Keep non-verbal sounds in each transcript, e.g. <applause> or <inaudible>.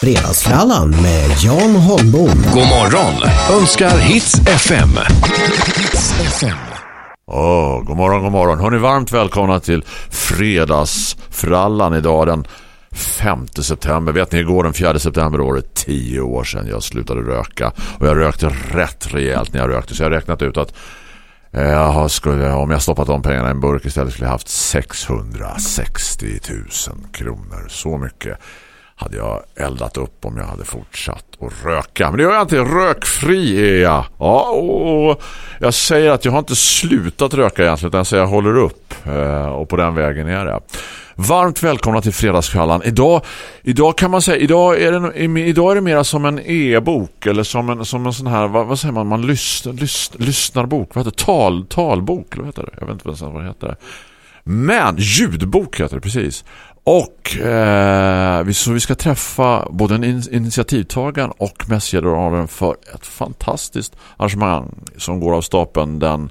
Fredagsfrallan med Jan Holmbom. God morgon önskar Hits FM. Åh, god morgon, god morgon. Hörrni, varmt välkomna till Fredagsfrallan idag den 5 september. Vet ni, igår den 4 september året, 10 år sedan jag slutade röka. Och jag rökte rätt rejält när jag rökte. Så jag har räknat ut att eh, jag skulle, om jag stoppat de pengarna i en burk istället skulle jag haft 660 000 kronor. Så mycket hade jag eldat upp om jag hade fortsatt att röka. Men det gör jag inte. Rökfri är jag. Ja, och jag säger att jag har inte slutat röka egentligen utan jag säger att jag håller upp. Eh, och på den vägen är det. Varmt välkomna till Fredagskvällan. Idag, idag kan man säga, idag är det, idag är det mera som en e-bok eller som en, som en sån här, vad, vad säger man, man lyssnar, lyssnar, lyssnarbok, vad heter det? Tal, talbok, eller vad heter det? Jag vet inte vad det heter. Men ljudbok heter det precis. Och eh, så vi ska träffa både en initiativtagaren och mässgeneralen för ett fantastiskt arrangemang som går av stapeln den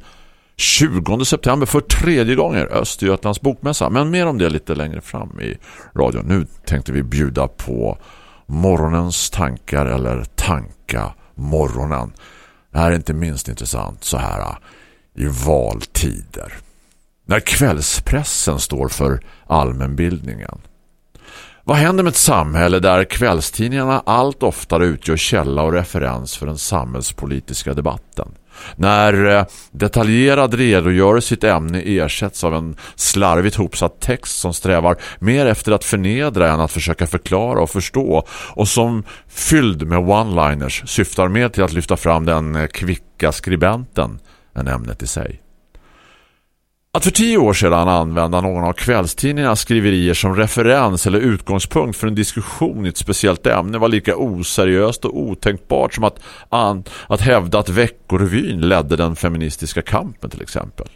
20 september för tredje gången Östergötlands bokmässa. Men mer om det lite längre fram i radion. Nu tänkte vi bjuda på morgonens tankar eller tanka morgonen. Det här är inte minst intressant så här eh, i valtider när kvällspressen står för allmänbildningen. Vad händer med ett samhälle där kvällstidningarna allt oftare utgör källa och referens för den samhällspolitiska debatten? När eh, detaljerad redogörelse sitt ämne ersätts av en slarvigt hopsatt text som strävar mer efter att förnedra än att försöka förklara och förstå och som fylld med one-liners syftar mer till att lyfta fram den eh, kvicka skribenten än ämnet i sig. Att för tio år sedan använda någon av kvällstidningarnas skriverier som referens eller utgångspunkt för en diskussion i ett speciellt ämne var lika oseriöst och otänkbart som att, an, att hävda att veckorevyn ledde den feministiska kampen till exempel.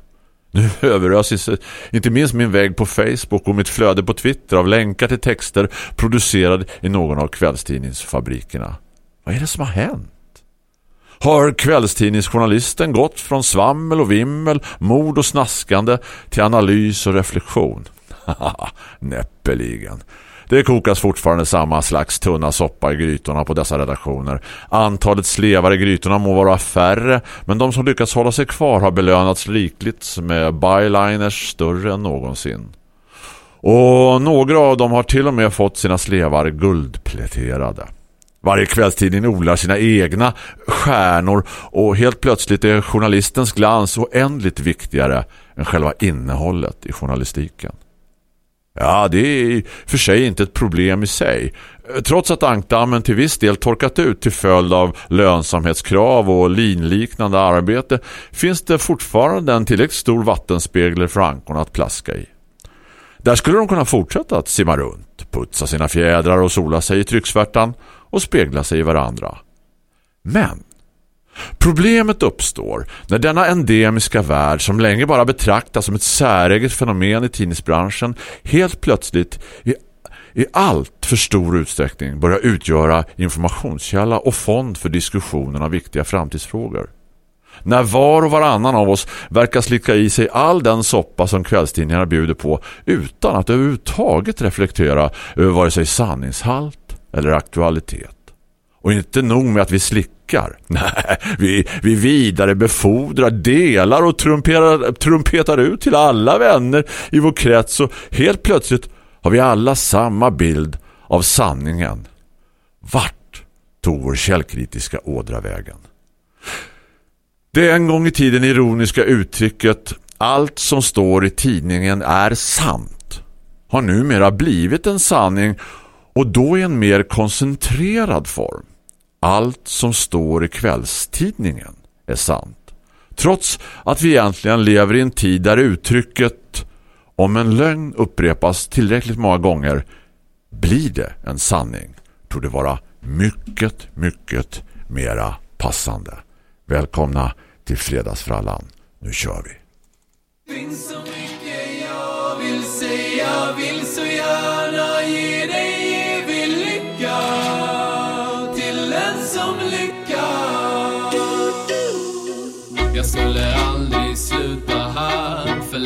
Nu <laughs> överös inte minst min vägg på Facebook och mitt flöde på Twitter av länkar till texter producerade i någon av kvällstidningsfabrikerna. Vad är det som har hänt? Har kvällstidningsjournalisten gått från svammel och vimmel, mord och snaskande till analys och reflektion. <laughs> Näppeligen. Det kokas fortfarande samma slags tunna soppa i grytorna på dessa redaktioner. Antalet slevar i grytorna må vara färre, men de som lyckats hålla sig kvar har belönats rikligt med byliners större än någonsin. Och några av dem har till och med fått sina slevar guldpläterade. Varje kvällstidning odlar sina egna stjärnor och helt plötsligt är journalistens glans oändligt viktigare än själva innehållet i journalistiken. Ja, det är för sig inte ett problem i sig. Trots att ankdammen till viss del torkat ut till följd av lönsamhetskrav och linliknande arbete finns det fortfarande en tillräckligt stor vattenspegel för ankorna att plaska i. Där skulle de kunna fortsätta att simma runt, putsa sina fjädrar och sola sig i trycksvärtan och spegla sig i varandra. Men problemet uppstår när denna endemiska värld som länge bara betraktas som ett säreget fenomen i tidningsbranschen helt plötsligt i, i allt för stor utsträckning börjar utgöra informationskälla och fond för diskussionen av viktiga framtidsfrågor. När var och varannan av oss verkar slicka i sig all den soppa som kvällstidningarna bjuder på utan att överhuvudtaget reflektera över vare sig sanningshalt eller aktualitet. Och inte nog med att vi slickar. <laughs> Nej, vi, vi vidare befordrar, delar och trumpetar, trumpetar ut till alla vänner i vår krets och helt plötsligt har vi alla samma bild av sanningen. Vart tog vår källkritiska ådra vägen? Det en gång i tiden ironiska uttrycket allt som står i tidningen är sant har numera blivit en sanning och då i en mer koncentrerad form. Allt som står i kvällstidningen är sant. Trots att vi egentligen lever i en tid där uttrycket om en lögn upprepas tillräckligt många gånger blir det en sanning tror det vara mycket, mycket mera passande. Välkomna till Fredagsfrallan. Nu kör vi. Skulle aldrig sluta här. För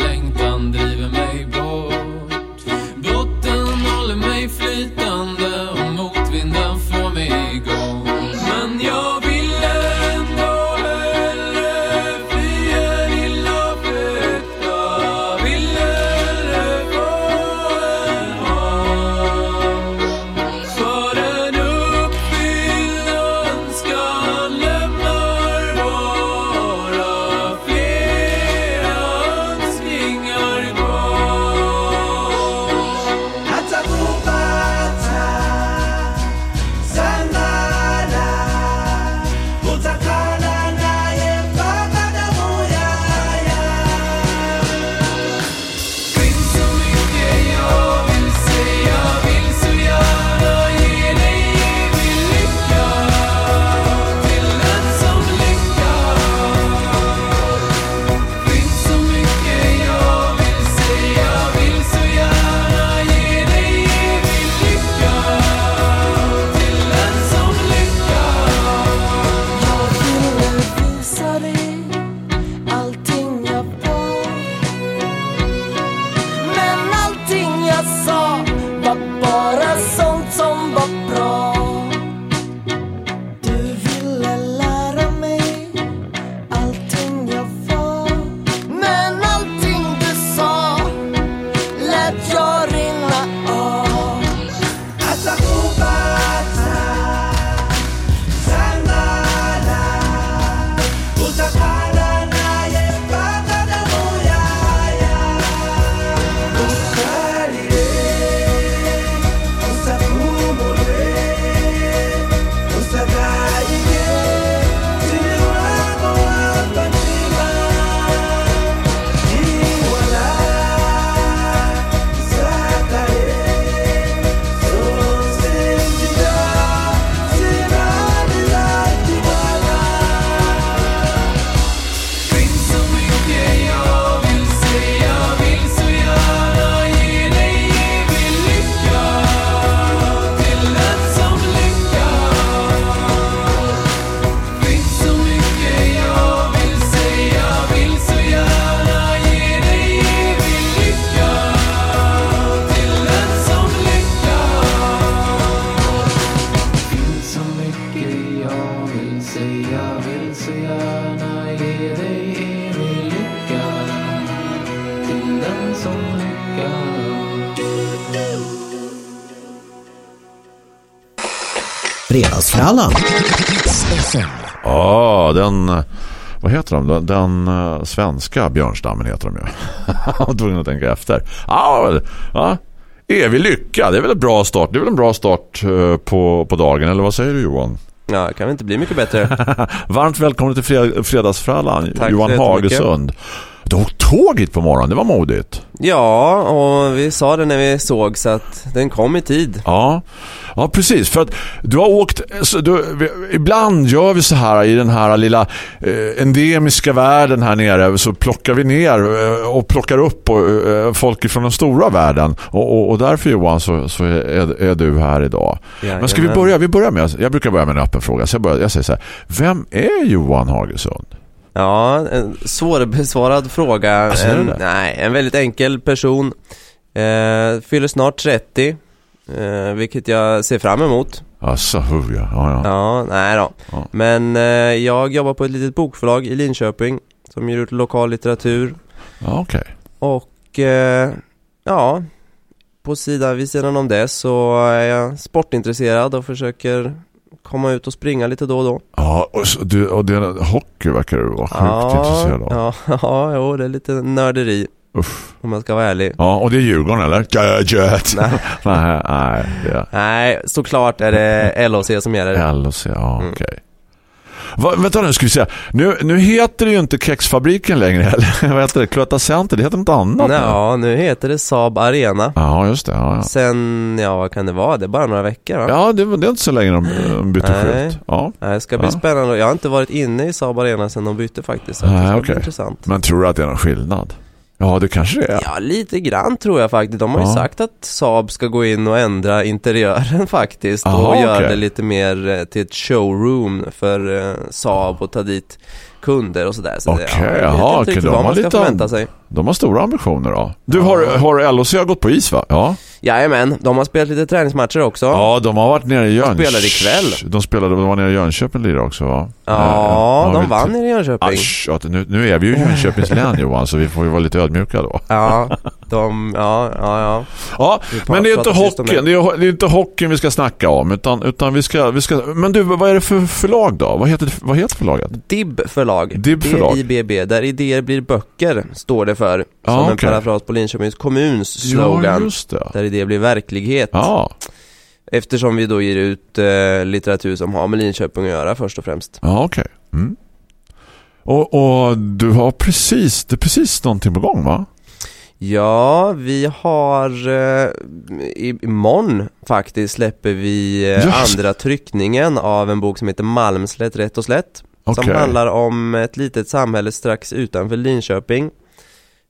Fredagsfrallan. Ja, den... Vad heter de? Den, den eh, svenska björnstammen heter de ju. <laughs> Jag tvungen att tänka efter. Ja, väl, ja. Evig lycka, det är väl en bra start. Det är väl en bra start eh, på, på dagen, eller vad säger du Johan? Ja, det kan väl inte bli mycket bättre. <laughs> Varmt välkommen till fred, Fredagsfrallan, Johan. Hagesund. Du åkte tåg hit på morgonen, det var modigt. Ja, och vi sa det när vi såg så att den kom i tid. Ja, ja precis. För att du har åkt... Du, ibland gör vi så här i den här lilla eh, endemiska världen här nere så plockar vi ner eh, och plockar upp och, eh, folk från den stora världen. Och, och, och därför Johan så, så är, är du här idag. Men ska vi börja? Vi börjar med, jag brukar börja med en öppen fråga. Så jag, börjar, jag säger så här, vem är Johan Hagesund? Ja, en svårbesvarad fråga. Alltså, är det en, det? nej, en väldigt enkel person. Eh, fyller snart 30, eh, vilket jag ser fram emot. Alltså, hu, ja. Ja, ja. Ja, nej då. Ja. Men eh, jag jobbar på ett litet bokförlag i Linköping som ger ut lokal litteratur. ja okej. Och eh, ja, på sidan, vid sidan om det så är jag sportintresserad och försöker komma ut och springa lite då och då. Ja, och, så, du, och det, hockey verkar du vara sjukt intresserad av. ja, <laughs> ja, jo, det är lite nörderi Uff. om jag ska vara ärlig. Ja, och det är Djurgården eller? Gadget. Nej. <laughs> nej, nej. Det Nej, såklart är det <laughs> LOC som gäller. LOC, ja Mm. okej. Va, vänta nu, ska vi se. Nu, nu heter det ju inte Kexfabriken längre, <laughs> eller? Vad heter det? Cloetta Center, det heter något annat nu. Ja, nu heter det Saab Arena. Ja, just det. Ja, ja. Sen, ja vad kan det vara? Det är bara några veckor va? ja det, det är inte så länge de, de bytte Nej. skylt. Ja. Nej, Det ska bli Ja. spännande. Jag har inte varit inne i Saab Arena sen de bytte faktiskt. Så Nej, det ska okej. bli intressant. Men tror du att det är någon skillnad? Ja, det kanske det är. Ja, lite grann tror jag faktiskt. De har ju Ja. sagt att Saab ska gå in och ändra interiören <laughs> faktiskt Aha, och göra det lite mer eh, till ett showroom för eh, Saab och ta dit kunder och sådär. Så Okej, ja, inte okej, riktigt de har lite sig. De har stora ambitioner då. Du, har, har LOC gått på is va? Ja. Jajamän, de har spelat lite träningsmatcher också. Ja, de har varit nere i Jönköping. spelade ikväll. De spelade, de var nere i Jönköping lirade också va? Ja, Eh, de vi- vann nere i Jönköping. Asch, nu, nu är vi ju i Jönköpings län <laughs> Johan, så vi får ju vara lite ödmjuka då. Ja, de, ja, ja, ja. Ja, men det är inte hockeyn, det är, det är inte hockeyn vi ska snacka om, utan, utan vi, ska, vi ska... Men du, vad är det för förlag då? Vad heter, vad heter förlaget? DIB förlag. DIB förlag. D-I-B-B, där idéer blir böcker, står det för. Ja, som en okej. parafras på Linköpings kommuns Ja, slogan. det. där idéer blir verklighet. Ja, Eftersom vi då ger ut eh, litteratur som har med Linköping att göra först och främst. ja okej. Mm. Och, och du har precis, det är precis någonting på gång va? Ja, vi har eh, i- imorgon faktiskt släpper vi eh, andra tryckningen av en bok som heter Malmslätt rätt och slätt. Okej. Som handlar om ett litet samhälle strax utanför Linköping.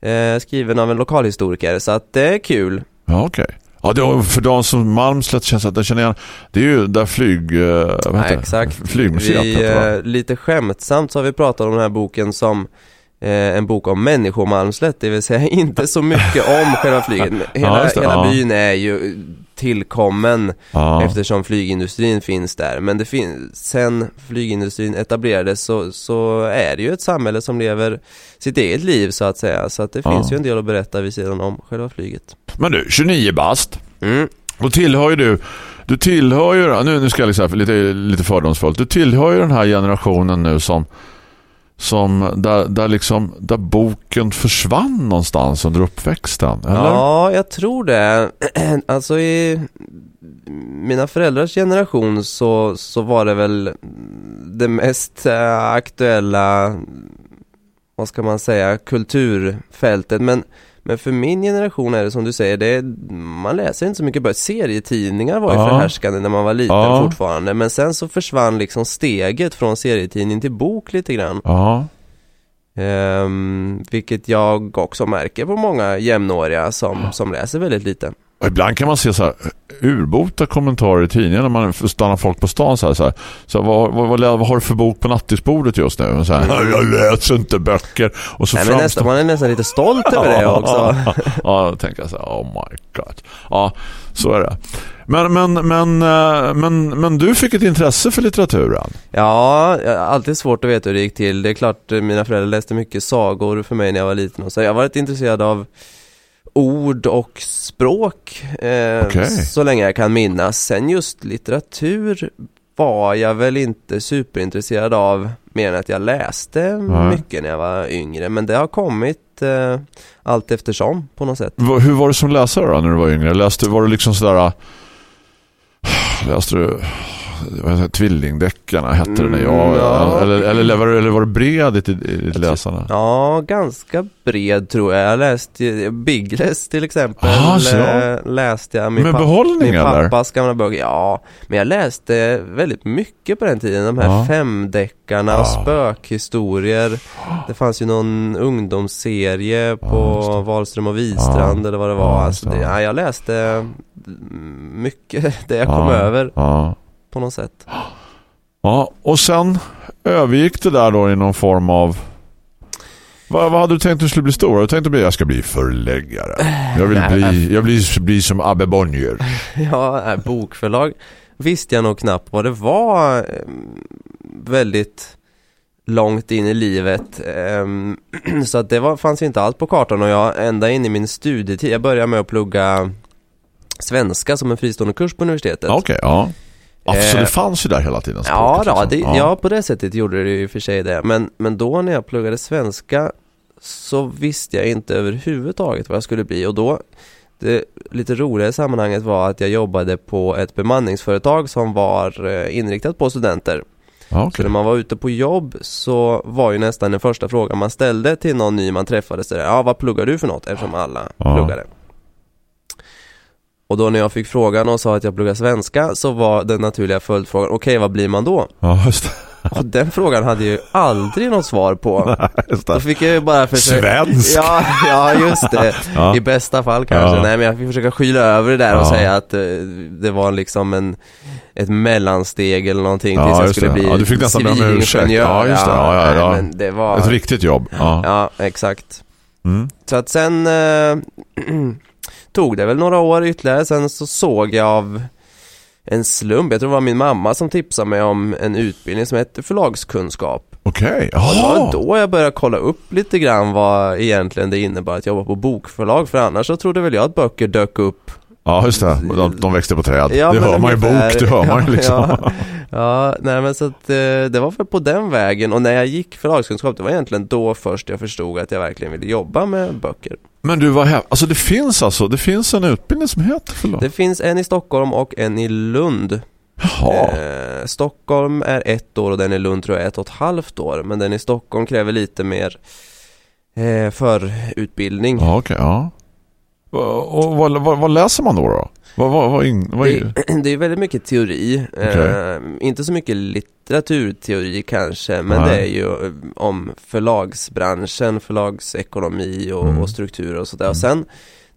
Eh, skriven av en lokalhistoriker, så att det är kul. Ja, okej. Ja, det, för de som Malmslätt känns att jag känner igen, det är ju där flyg... eh, det? exakt. Flygmuseet Vi, det, eh, lite skämtsamt så har vi pratat om den här boken som eh, en bok om människomalmslätt, det vill säga <laughs> inte så mycket om själva flyget. Hela, just det, hela ja. byn är ju tillkommen Ja. eftersom flygindustrin finns där. Men det finns, sen flygindustrin etablerades så, så är det ju ett samhälle som lever sitt eget liv så att säga. Så att det Ja. finns ju en del att berätta vid sidan om själva flyget. Men du, 29 bast. Mm. Då tillhör ju du, du tillhör ju, nu, nu ska jag liksom lite, lite fördomsfullt, du tillhör ju den här generationen nu som, som där, där liksom, där boken försvann någonstans under uppväxten, eller? Ja, jag tror det. <clears throat> Alltså i mina föräldrars generation så, så var det väl det mest eh, aktuella, vad ska man säga, kulturfältet. Men, men för min generation är det som du säger, det är, man läser inte så mycket böcker. Serietidningar var ju Ja. förhärskande när man var liten Ja. fortfarande. Men sen så försvann liksom steget från serietidning till bok lite grann. Ja. Ehm, vilket jag också märker på många jämnåriga som, som läser väldigt lite. Och ibland kan man se så här urbota kommentarer i tidningen när man stannar folk på stan så här, så här, så här vad, vad, vad, vad har du för bok på nattisbordet just nu? Så här, jag läser inte böcker. Och så Nej, men framstår- nästan, man är nästan lite stolt över det <laughs> också. ja, då tänker jag så här, oh my god. Ja, så är det. Men, men, men, eh, men, men du fick ett intresse för litteraturen. Ja, alltid svårt att veta hur det gick till. Det är klart, eh, mina föräldrar läste mycket sagor för mig när jag var liten och så. Jag har varit intresserad av ord och språk eh, Okej. så länge jag kan minnas. Sen just litteratur var jag väl inte superintresserad av mer än att jag läste Nej. mycket när jag var yngre. Men det har kommit eh, allt eftersom på något sätt. Va- Hur var du som läsare då när du var yngre? Läste, var du liksom sådär... Läste du... det, Tvillingdeckarna hette det när jag... Mm, ja. Eller, eller, var det, eller var det bred i i läsande? Ja, ganska bred tror jag. Jag läste Biggles till exempel. Ah, så. Lä- läste jag min, Med behållning, min eller? pappas gamla böcker. Ja, men jag läste väldigt mycket på den tiden. De här Ja. femdeckarna och Ja. spökhistorier. Det fanns ju någon ungdomsserie på det. Wahlström och Wistrand Ja. eller vad det var. Ja, alltså, det, ja, jag läste mm, mycket <laughs> det jag kom Ja. över Ja. På något sätt. <gasps> ja, och sen övergick det där då i någon form av... Vad, vad hade du tänkt att du skulle bli stor? Du tänkte att jag ska bli förläggare. <sighs> Jag vill Nej, bli, jag vill bli som Abbe Bonnier. <laughs> Ja, äh, bokförlag visste jag nog knappt vad det var eh, väldigt långt in i livet. Ehm, <clears throat> Så att det var, fanns inte alls på kartan och jag ända in i min studietid, jag började med att plugga svenska som en fristående kurs på universitetet. Okej, ja. Ja, så Eh, det fanns ju där hela tiden. Ja, språket, då, det, liksom. ja. på det sättet gjorde det ju för sig det. Men, men då när jag pluggade svenska så visste jag inte överhuvudtaget vad jag skulle bli och då det lite roliga i sammanhanget var att jag jobbade på ett bemanningsföretag som var eh, inriktat på studenter. Ja, Så när man var ute på jobb så var ju nästan den första frågan man ställde till någon ny man träffade så där, ja vad pluggar du för något? Eftersom alla Ja. pluggade. Och då när jag fick frågan och sa att jag pluggar svenska så var den naturliga följdfrågan, okej vad blir man då? Ja, just det. Och den frågan hade jag ju aldrig något svar på. <laughs> Just Då fick jag ju bara försöka... Svensk. Ja, ja just det. <laughs> Ja. I bästa fall kanske. Ja. Nej men jag fick försöka skyla över det där och säga att eh, det var liksom en, ett mellansteg eller någonting Ja, tills jag skulle det. bli Ja, du fick nästan be om ursäkt. Ja, just det. Ja, ja, ja. Men det var... Ett riktigt jobb. Ja. Ja, exakt. Mm. Så att sen eh, <clears throat> tog det väl några år ytterligare, sen så såg jag av en slump, jag tror det var min mamma som tipsade mig om en utbildning som hette förlagskunskap. Okej. Det var då jag började kolla upp lite grann vad egentligen det innebar att jobba på bokförlag, för annars så trodde väl jag att böcker dök upp Ja, just det. De, de växte på träd. Ja, det hör man ju bok, det hör man ju <laughs> liksom. Ja, ja nej men så att eh, det var väl på den vägen och när jag gick förlagskunskap det var egentligen då först jag förstod att jag verkligen ville jobba med böcker. Men du var här. Alltså det finns alltså, det finns en utbildning som heter förlag. Det finns en i Stockholm och en i Lund. Eh, Stockholm är ett år och den i Lund tror jag är ett och ett halvt år. Men den i Stockholm kräver lite mer eh, förutbildning. Ja, okej. ja. Och, vad, vad, vad läser man då? då? Vad, vad, vad, in, vad är Det, <clears throat> det är väldigt mycket teori. Eh, inte så mycket litteraturteori kanske, men Nej. det är ju eh, om förlagsbranschen, förlagsekonomi och, Mm. och struktur och sådär. Och sen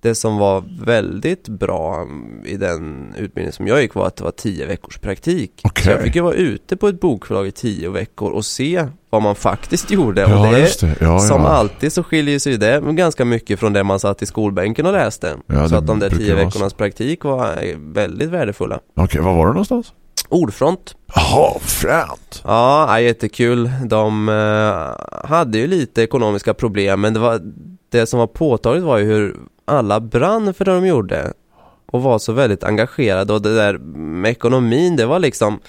det som var väldigt bra i den utbildning som jag gick var att det var tio veckors praktik. Okej. Så jag fick ju vara ute på ett bokförlag i tio veckor och se vad man faktiskt gjorde. och Ja, det, just det. Ja, som ja. alltid så skiljer sig det ganska mycket från det man satt i skolbänken och läste. Ja, så det att de där tio veckornas praktik var eh, väldigt värdefulla. Okej, var var du någonstans? Ordfront. Jaha, fränt. Ja, ja, jättekul. De eh, hade ju lite ekonomiska problem men det, var, det som var påtagligt var ju hur alla brann för det de gjorde och var så väldigt engagerade och det där med ekonomin det var liksom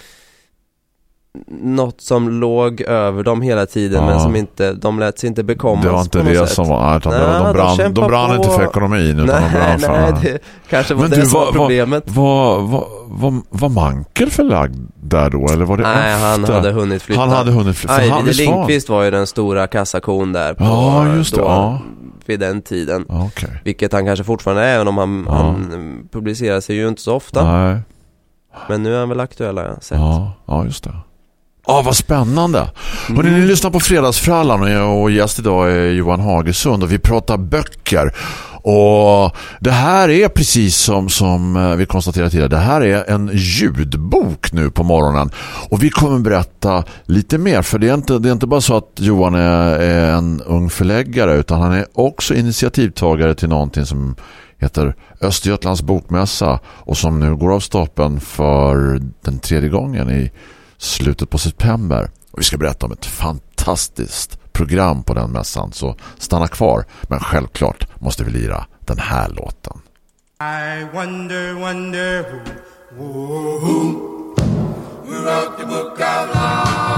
något som låg över dem hela tiden Ja. men som inte, de lät sig inte bekommas Det var inte det som var, utan Nej, var, de de brann, de kämpar brann på. inte för ekonomin utan de Nej, brann för... nej, det kanske var Men det du, som var vad- vad- problemet. Var, var, var, var Mankel förlagd där då? Eller var det Nej, efter? han hade hunnit flytta. Han hade hunnit flytta. Nej, han var- Lindqvist var ju den stora kassakon där på, Ja, just det, då, ja. Vid den tiden. Okej. Vilket han kanske fortfarande är, även om han, Ja. han publicerar sig ju inte så ofta. Nej. Men nu är han väl aktuell har jag sett. Ja, ja, just det. Ja, vad spännande. Hörrni, Mm. ni lyssnar på Fredagsfrallan och jag- och gäst idag är Johan Hagesund och vi pratar böcker. Och det här är precis som, som eh, vi konstaterade tidigare, det här är en ljudbok nu på morgonen. Och vi kommer berätta lite mer för det är inte, det är inte bara så att Johan är, är en ung förläggare utan han är också initiativtagare till någonting som heter Östergötlands bokmässa och som nu går av stapeln för den tredje gången i slutet på september. Och vi ska berätta om ett fantastiskt program på den mässan så stanna kvar. Men självklart måste vi lira den här låten. I wonder, wonder who, who, who, who wrote the book of life.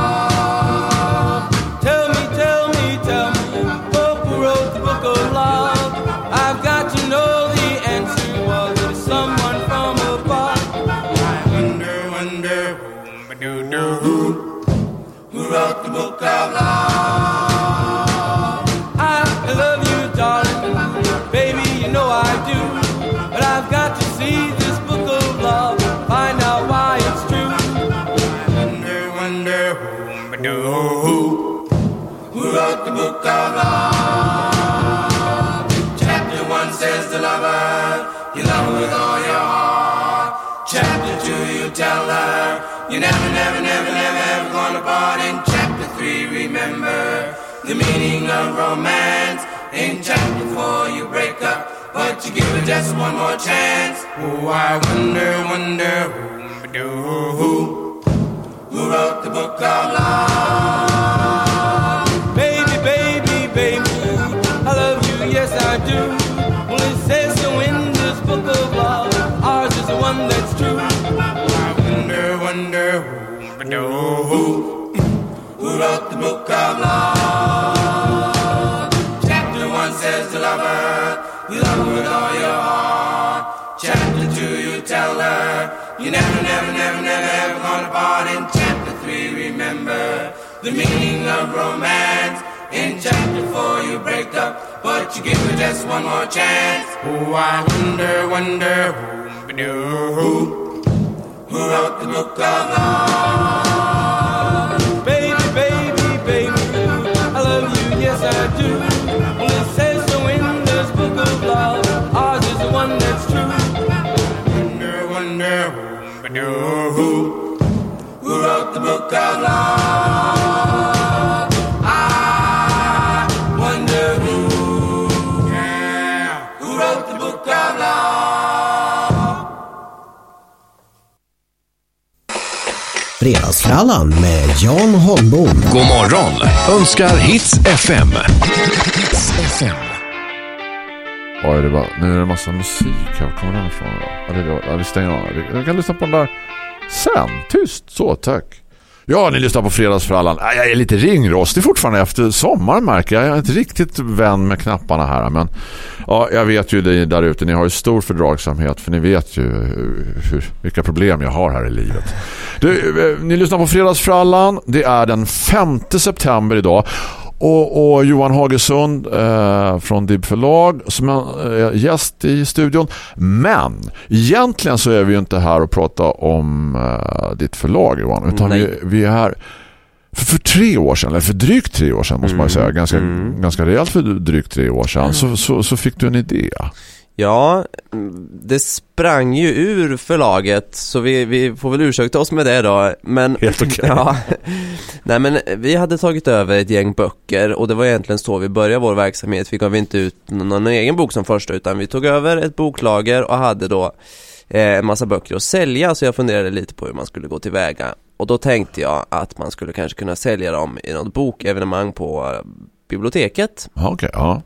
Her, you never, never, never, never, ever gonna part. In chapter three, remember the meaning of romance. In chapter four, you break up, but you give her just one more chance. Oh, I wonder, wonder who, who, who wrote the book of love? Who, who, who wrote the book of love? Chapter one says the lover, you love with all your heart. Chapter two, you tell her, you never, never, never, never ever gonna part. In chapter three, remember the meaning of romance. In chapter four, you break up, but you give her just one more chance. Oh, I wonder, wonder who, who, who wrote the book of love? Fredagsfrallan med Jan Holmbom. God morgon önskar Hits FM. Hits FM. Oj, det var, nu är det en massa musik här. Var kommer den ifrån då? Ja, det, är- ja, vi stänger av. Vi kan lyssna på den där sen. Tyst. Så, tack. Ja, ni lyssnar på Fredagsfrallan. Äh, jag är lite ringrostig fortfarande efter sommaren märker jag. Jag är inte riktigt vän med knapparna här. Men ja, jag vet ju det där ute. Ni har ju stor fördragsamhet för ni vet ju hur, vilka problem jag har här i livet. Du, eh, ni lyssnar på Fredagsfrallan. Det är den 5 september idag. Och, och Johan Hagesund eh, från Dib förlag som är eh, gäst i studion. Men egentligen så är vi ju inte här och pratar om eh, ditt förlag Johan. Utan vi, vi är här för, för tre år sedan, eller för drygt tre år sedan måste man ju säga. Ganska, ganska rejält för drygt tre år sedan. Så, så, så fick du en idé. Ja, det sprang ju ur förlaget så vi, vi får väl ursäkta oss med det då. Men, Helt okej. <laughs> ja, nej men vi hade tagit över ett gäng böcker och det var egentligen så vi började vår verksamhet. Vi gav inte ut någon, egen bok som första utan vi tog över ett boklager och hade då eh, en massa böcker att sälja så jag funderade lite på hur man skulle gå tillväga. Och då tänkte jag att man skulle kanske kunna sälja dem i något bokevenemang på eh, biblioteket. Ja, okej. ja.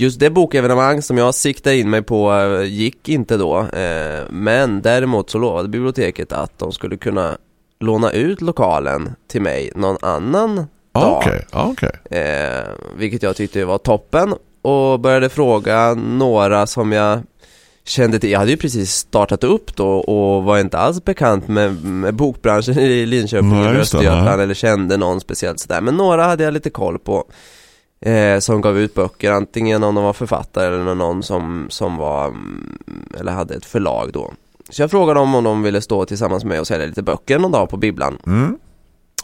Just det bokevenemang som jag siktade in mig på eh, gick inte då eh, Men däremot så lovade biblioteket att de skulle kunna låna ut lokalen till mig någon annan Ja, dag okej. Ja, okej. eh, Vilket jag tyckte var toppen och började fråga några som jag kände till. Jag hade ju precis startat upp då och var inte alls bekant med, med bokbranschen i Linköping eller Östergötland eller kände någon speciellt sådär. Men några hade jag lite koll på eh, som gav ut böcker, antingen om de var författare eller någon som, som var, mm, eller hade ett förlag då. Så jag frågade dem om de ville stå tillsammans med mig och sälja lite böcker någon dag på bibblan. Mm.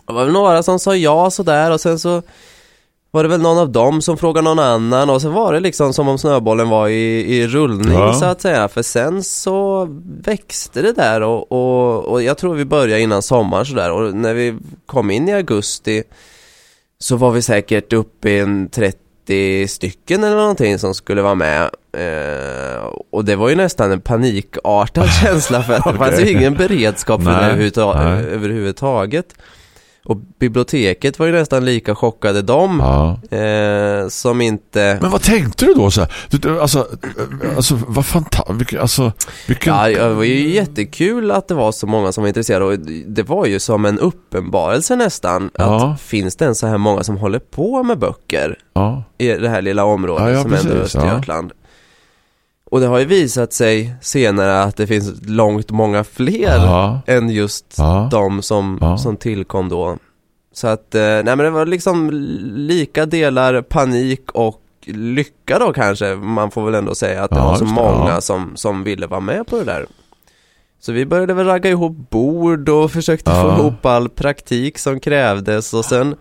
Det var väl några som sa ja sådär och sen så var det väl någon av dem som frågade någon annan och så var det liksom som om snöbollen var i, i rullning Ja. så att säga för sen så växte det där och, och, och jag tror vi började innan sommaren sådär och när vi kom in i augusti så var vi säkert uppe i en 30 stycken eller någonting som skulle vara med. Eh, och det var ju nästan en panikartad <laughs> känsla för att det fanns ju ingen beredskap för det överhuvudtaget och biblioteket var ju nästan lika chockade de Ja. eh, som inte Men vad tänkte du då? Så här? Du, alltså, eh, alltså, vad fantastiskt. Alltså, vilken... Ja, det var ju jättekul att det var så många som var intresserade och det var ju som en uppenbarelse nästan Ja. att finns det ens så här många som håller på med böcker ja. i det här lilla området som ändå är precis, ja. Och det har ju visat sig senare att det finns långt många fler Ja. än just Ja. de som, Ja. som tillkom då. Så att, eh, nej men det var liksom lika delar panik och lycka då kanske, man får väl ändå säga att det var så många som, som ville vara med på det där. Så vi började väl ragga ihop bord och försökte få ihop all praktik som krävdes och sen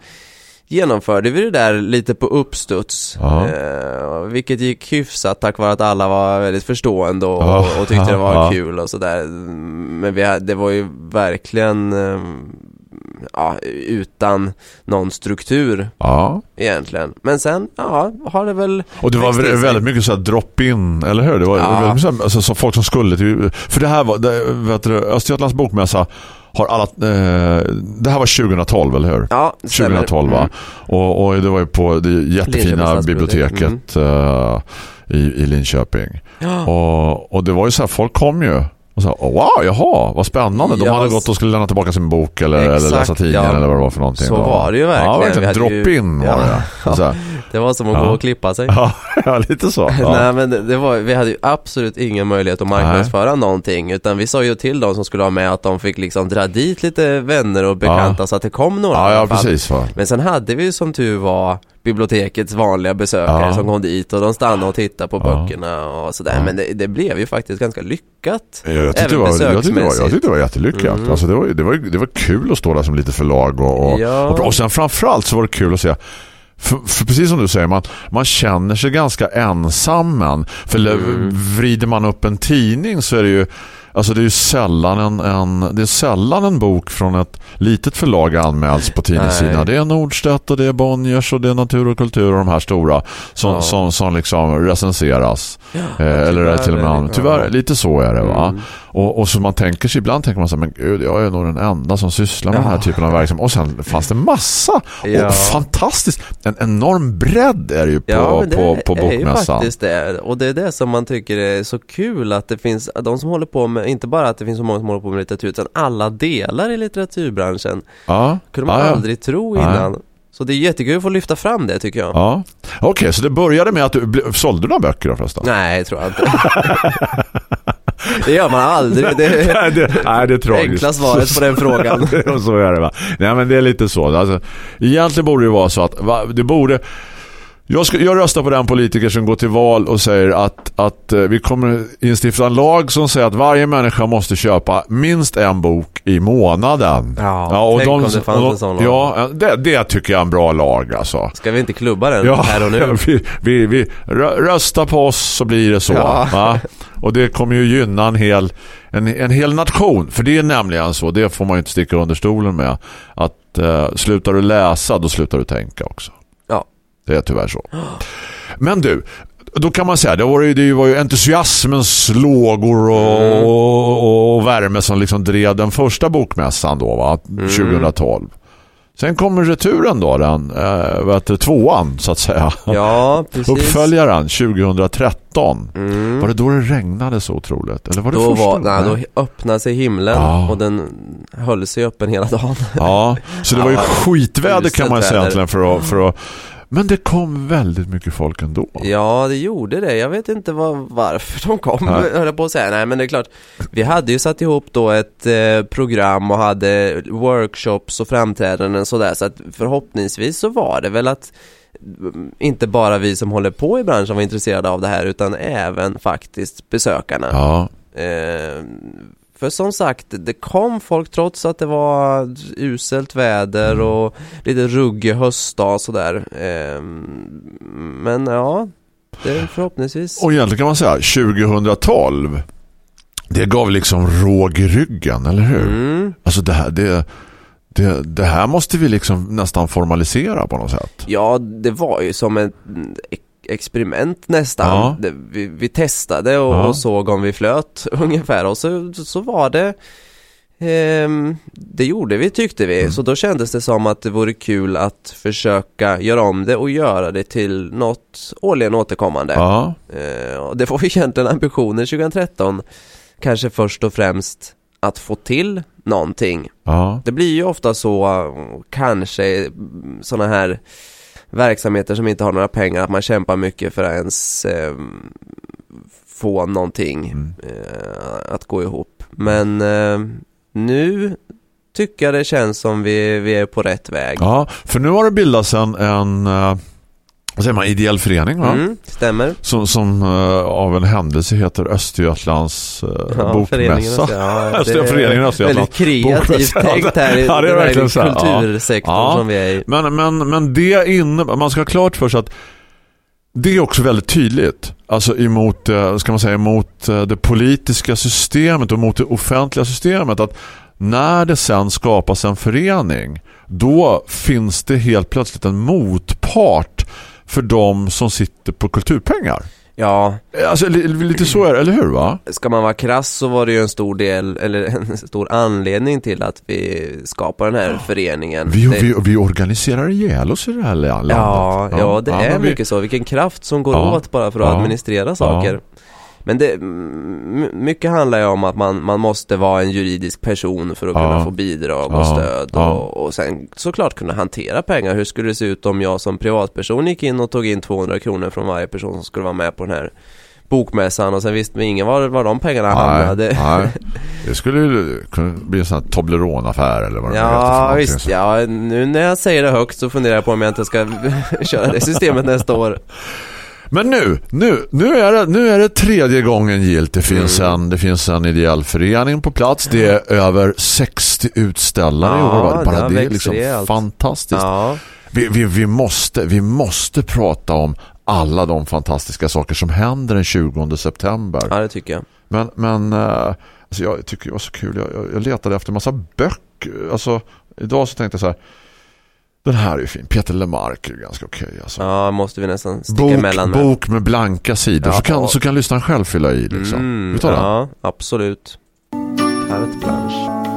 genomförde vi det där lite på uppstuds. Eh, vilket gick hyfsat tack vare att alla var väldigt förstående och, Ja. och tyckte det var Ja. kul och sådär. Men vi det var ju verkligen eh, ja, utan någon struktur Ja. egentligen. Men sen, ja, har det väl Och det var växt till vä- sig. väldigt mycket så drop-in, eller hur? Det var Ja. väldigt mycket så, här, alltså, så folk som skulle till... För det här var, det, vet du, Östergötlands bokmässa har alla... Eh, det här var 2012, eller hur? Ja, det stämmer. 2012 va? Mm. Och, och det var ju på det jättefina biblioteket eh, i, i Linköping. Ja. Och, och det var ju så här, folk kom ju och sa, oh, wow, jaha, vad spännande. De Ja, hade gått och skulle lämna tillbaka sin bok eller, eller Exakt, läsa tidningen ja. eller vad det var för någonting. Så då. var det ju verkligen. Ja, verkligen. hade ju- Drop-in var Ja. det. Så här. Det var som att Ja. gå och klippa sig. Ja, <laughs> ja, lite så. Ja. Nej men det, det var, vi hade ju absolut ingen möjlighet att marknadsföra någonting utan vi sa ju till de som skulle ha med att de fick liksom dra dit lite vänner och bekanta så att det kom några Ja, ja precis. Va? Men sen hade vi ju som tur var bibliotekets vanliga besökare Ja. som kom dit och de stannade och tittade på Ja. böckerna och sådär. Ja. Men det, det blev ju faktiskt ganska lyckat. Jag tyckte, var, jag, tyckte det var, jag tyckte det var jättelyckat. Mm. Alltså det, var, det, var, det var kul att stå där som lite förlag och, och, Ja. och, och sen framförallt så var det kul att se för, för precis som du säger, man, man känner sig ganska ensam för Mm. vrider man upp en tidning så är det ju Alltså det är sällan en, en, det är sällan en bok från ett litet förlag anmäls på tidningssidan. Det är Nordstedt och det är Bonniers och det är Natur och Kultur och de här stora som, Ja. som, som liksom recenseras. Eh, eller det till och med, tyvärr, tyvärr, ja. lite så är det va. Mm. Och, och så man tänker sig, ibland tänker man så här, men gud, jag är nog den enda som sysslar med Ja. den här typen av verksamhet. Och sen fanns det massa, Ja. och fantastiskt, en enorm bredd är det ju på, Ja, det på, på är ju bokmässan. faktiskt det. Och det är det som man tycker är så kul att det finns, de som håller på med, inte bara att det finns så många som håller på med litteratur utan alla delar i litteraturbranschen. Ja. kunde man ja, ja. aldrig tro innan. Så det är jättekul att få lyfta fram det tycker jag. Ja. Okej, så det började med att du sålde några böcker då förresten? Nej, tror jag inte. <laughs> det gör man aldrig. Det är <laughs> Nej, det, nej, det är tragiskt. enkla svaret på den frågan. <laughs> Så är det va. Nej men det är lite så. Alltså, egentligen borde det vara så att va, det borde... Jag, ska, jag röstar på den politiker som går till val och säger att, att eh, vi kommer instifta en lag som säger att varje människa måste köpa minst en bok i månaden. Ja, tänk om det fanns och en sån lag. Ja, det, det tycker jag är en bra lag alltså. Ska vi inte klubba den Ja, här och nu? <laughs> vi, vi, vi rö- rösta på oss så blir det så. Ja. Va? Och det kommer ju gynna en hel, en, en hel nation. För det är nämligen så, det får man ju inte sticka under stolen med. Att eh, slutar du läsa, då slutar du tänka också. Det är tyvärr så. Men du, då kan man säga, det var ju, det var ju entusiasmens lågor och, Mm. och, och värme som liksom drev den första bokmässan då va, Mm. 2012. Sen kommer returen då, den eh, heter det, tvåan så att säga. Ja, <laughs> precis. Uppföljaren 2013. Mm. Var det då det regnade så otroligt? Eller var det Då, första? var, nej, då öppnade sig himlen Ja. och den höll sig öppen hela dagen. Ja, så det var ju Ja, skitväder kan man säga egentligen för att, för att... Men det kom väldigt mycket folk ändå. Ja, det gjorde det. Jag vet inte var, varför de kom, Nej. <laughs> höll jag på att säga. Nej, men det är klart. Vi hade ju satt ihop då ett eh, program och hade workshops och framträdanden sådär. Så att förhoppningsvis så var det väl att mm, inte bara vi som håller på i branschen var intresserade av det här utan även faktiskt besökarna. Ja, Eh, för som sagt, det kom folk trots att det var uselt väder Mm. och lite ruggig höstdag och sådär. Eh, men ja, det är förhoppningsvis. och egentligen kan man säga 2012 det gav liksom råg i ryggen, eller hur? Mm. Alltså det här, det, det, det här måste vi liksom nästan formalisera på något sätt. Ja, det var ju som ex- experiment nästan. Ja. Vi, vi testade och, Ja. och såg om vi flöt <laughs> ungefär och så, så var det ehm, det gjorde vi tyckte vi, Mm. så då kändes det som att det vore kul att försöka göra om det och göra det till något årligen återkommande. Ja, Eh, och det var ju egentligen ambitionen 2013, kanske först och främst att få till någonting ja, det blir ju ofta så, eh, kanske sådana här verksamheter som inte har några pengar, att man kämpar mycket för att ens eh, få någonting Mm. eh, att gå ihop. Men eh, nu tycker jag det känns som vi, vi är på rätt väg. Ja, för nu har det bildats en, en eh, vad säger man, ideell förening va? Mm, stämmer. Som, som eh, av en händelse heter Östergötlands uh, bokmässa. ja, <laughs> Öster- föreningen Östergötland. Väldigt kreativt Bokmässa. tänkt här i <laughs> Ja, det är den här kultursektorn Ja. som vi är i. Men, men, men det innebär, man ska ha klart för sig att det är också väldigt tydligt. Alltså emot, eh, ska man säga, emot det politiska systemet och mot det offentliga systemet att när det sen skapas en förening då finns det helt plötsligt en motpart för de som sitter på kulturpengar. Ja, Alltså li- lite så är det, eller hur va? ska man vara krass så var det ju en stor del, eller <laughs> en stor anledning till att vi skapade den här föreningen. Vi, Det- vi, vi organiserar ihjäl oss i det här landet. Ja, ja, det är men vi- mycket så. Vilken kraft som går Ja, åt bara för att ja, administrera saker. Men det, mycket handlar ju om att man, man måste vara en juridisk person för att Ja. kunna få bidrag och Ja, stöd ja. och, och sen såklart kunna hantera pengar. Hur skulle det se ut om jag som privatperson gick in och tog in 200 kronor från varje person som skulle vara med på den här bokmässan och sen visste vi ingen var, var de pengarna hamnade. Nej, nej. <laughs> Det skulle ju kunna bli en sån här Toblerone-affär eller vad det heter Ja någonting. visst, ja nu när jag säger det högt så funderar jag på om jag inte ska <laughs> köra det systemet nästa år. <laughs> Men nu, nu, nu, är det, nu är det tredje gången gilt. Det finns, Mm. en, det finns en ideell förening på plats. Det är över 60 utställare i Ja, år. va? det Bara det är liksom rejält. fantastiskt. Ja. Vi, vi, vi, måste, vi måste prata om alla de fantastiska saker som händer den 20 september. Ja, det tycker jag. Men, men eh, alltså jag tycker det var så kul. Jag, jag, jag letade efter en massa böcker. Alltså, idag så tänkte jag så här. Den här är ju fin. Peter Lemark är ju ganska okej. alltså. Ja, måste vi nästan sticka bok, emellan med. bok med blanka sidor. Ja. Så, kan, så kan lyssnaren själv fylla i. Liksom. Mm, Vi tar den. ja, absolut. Carte blanche.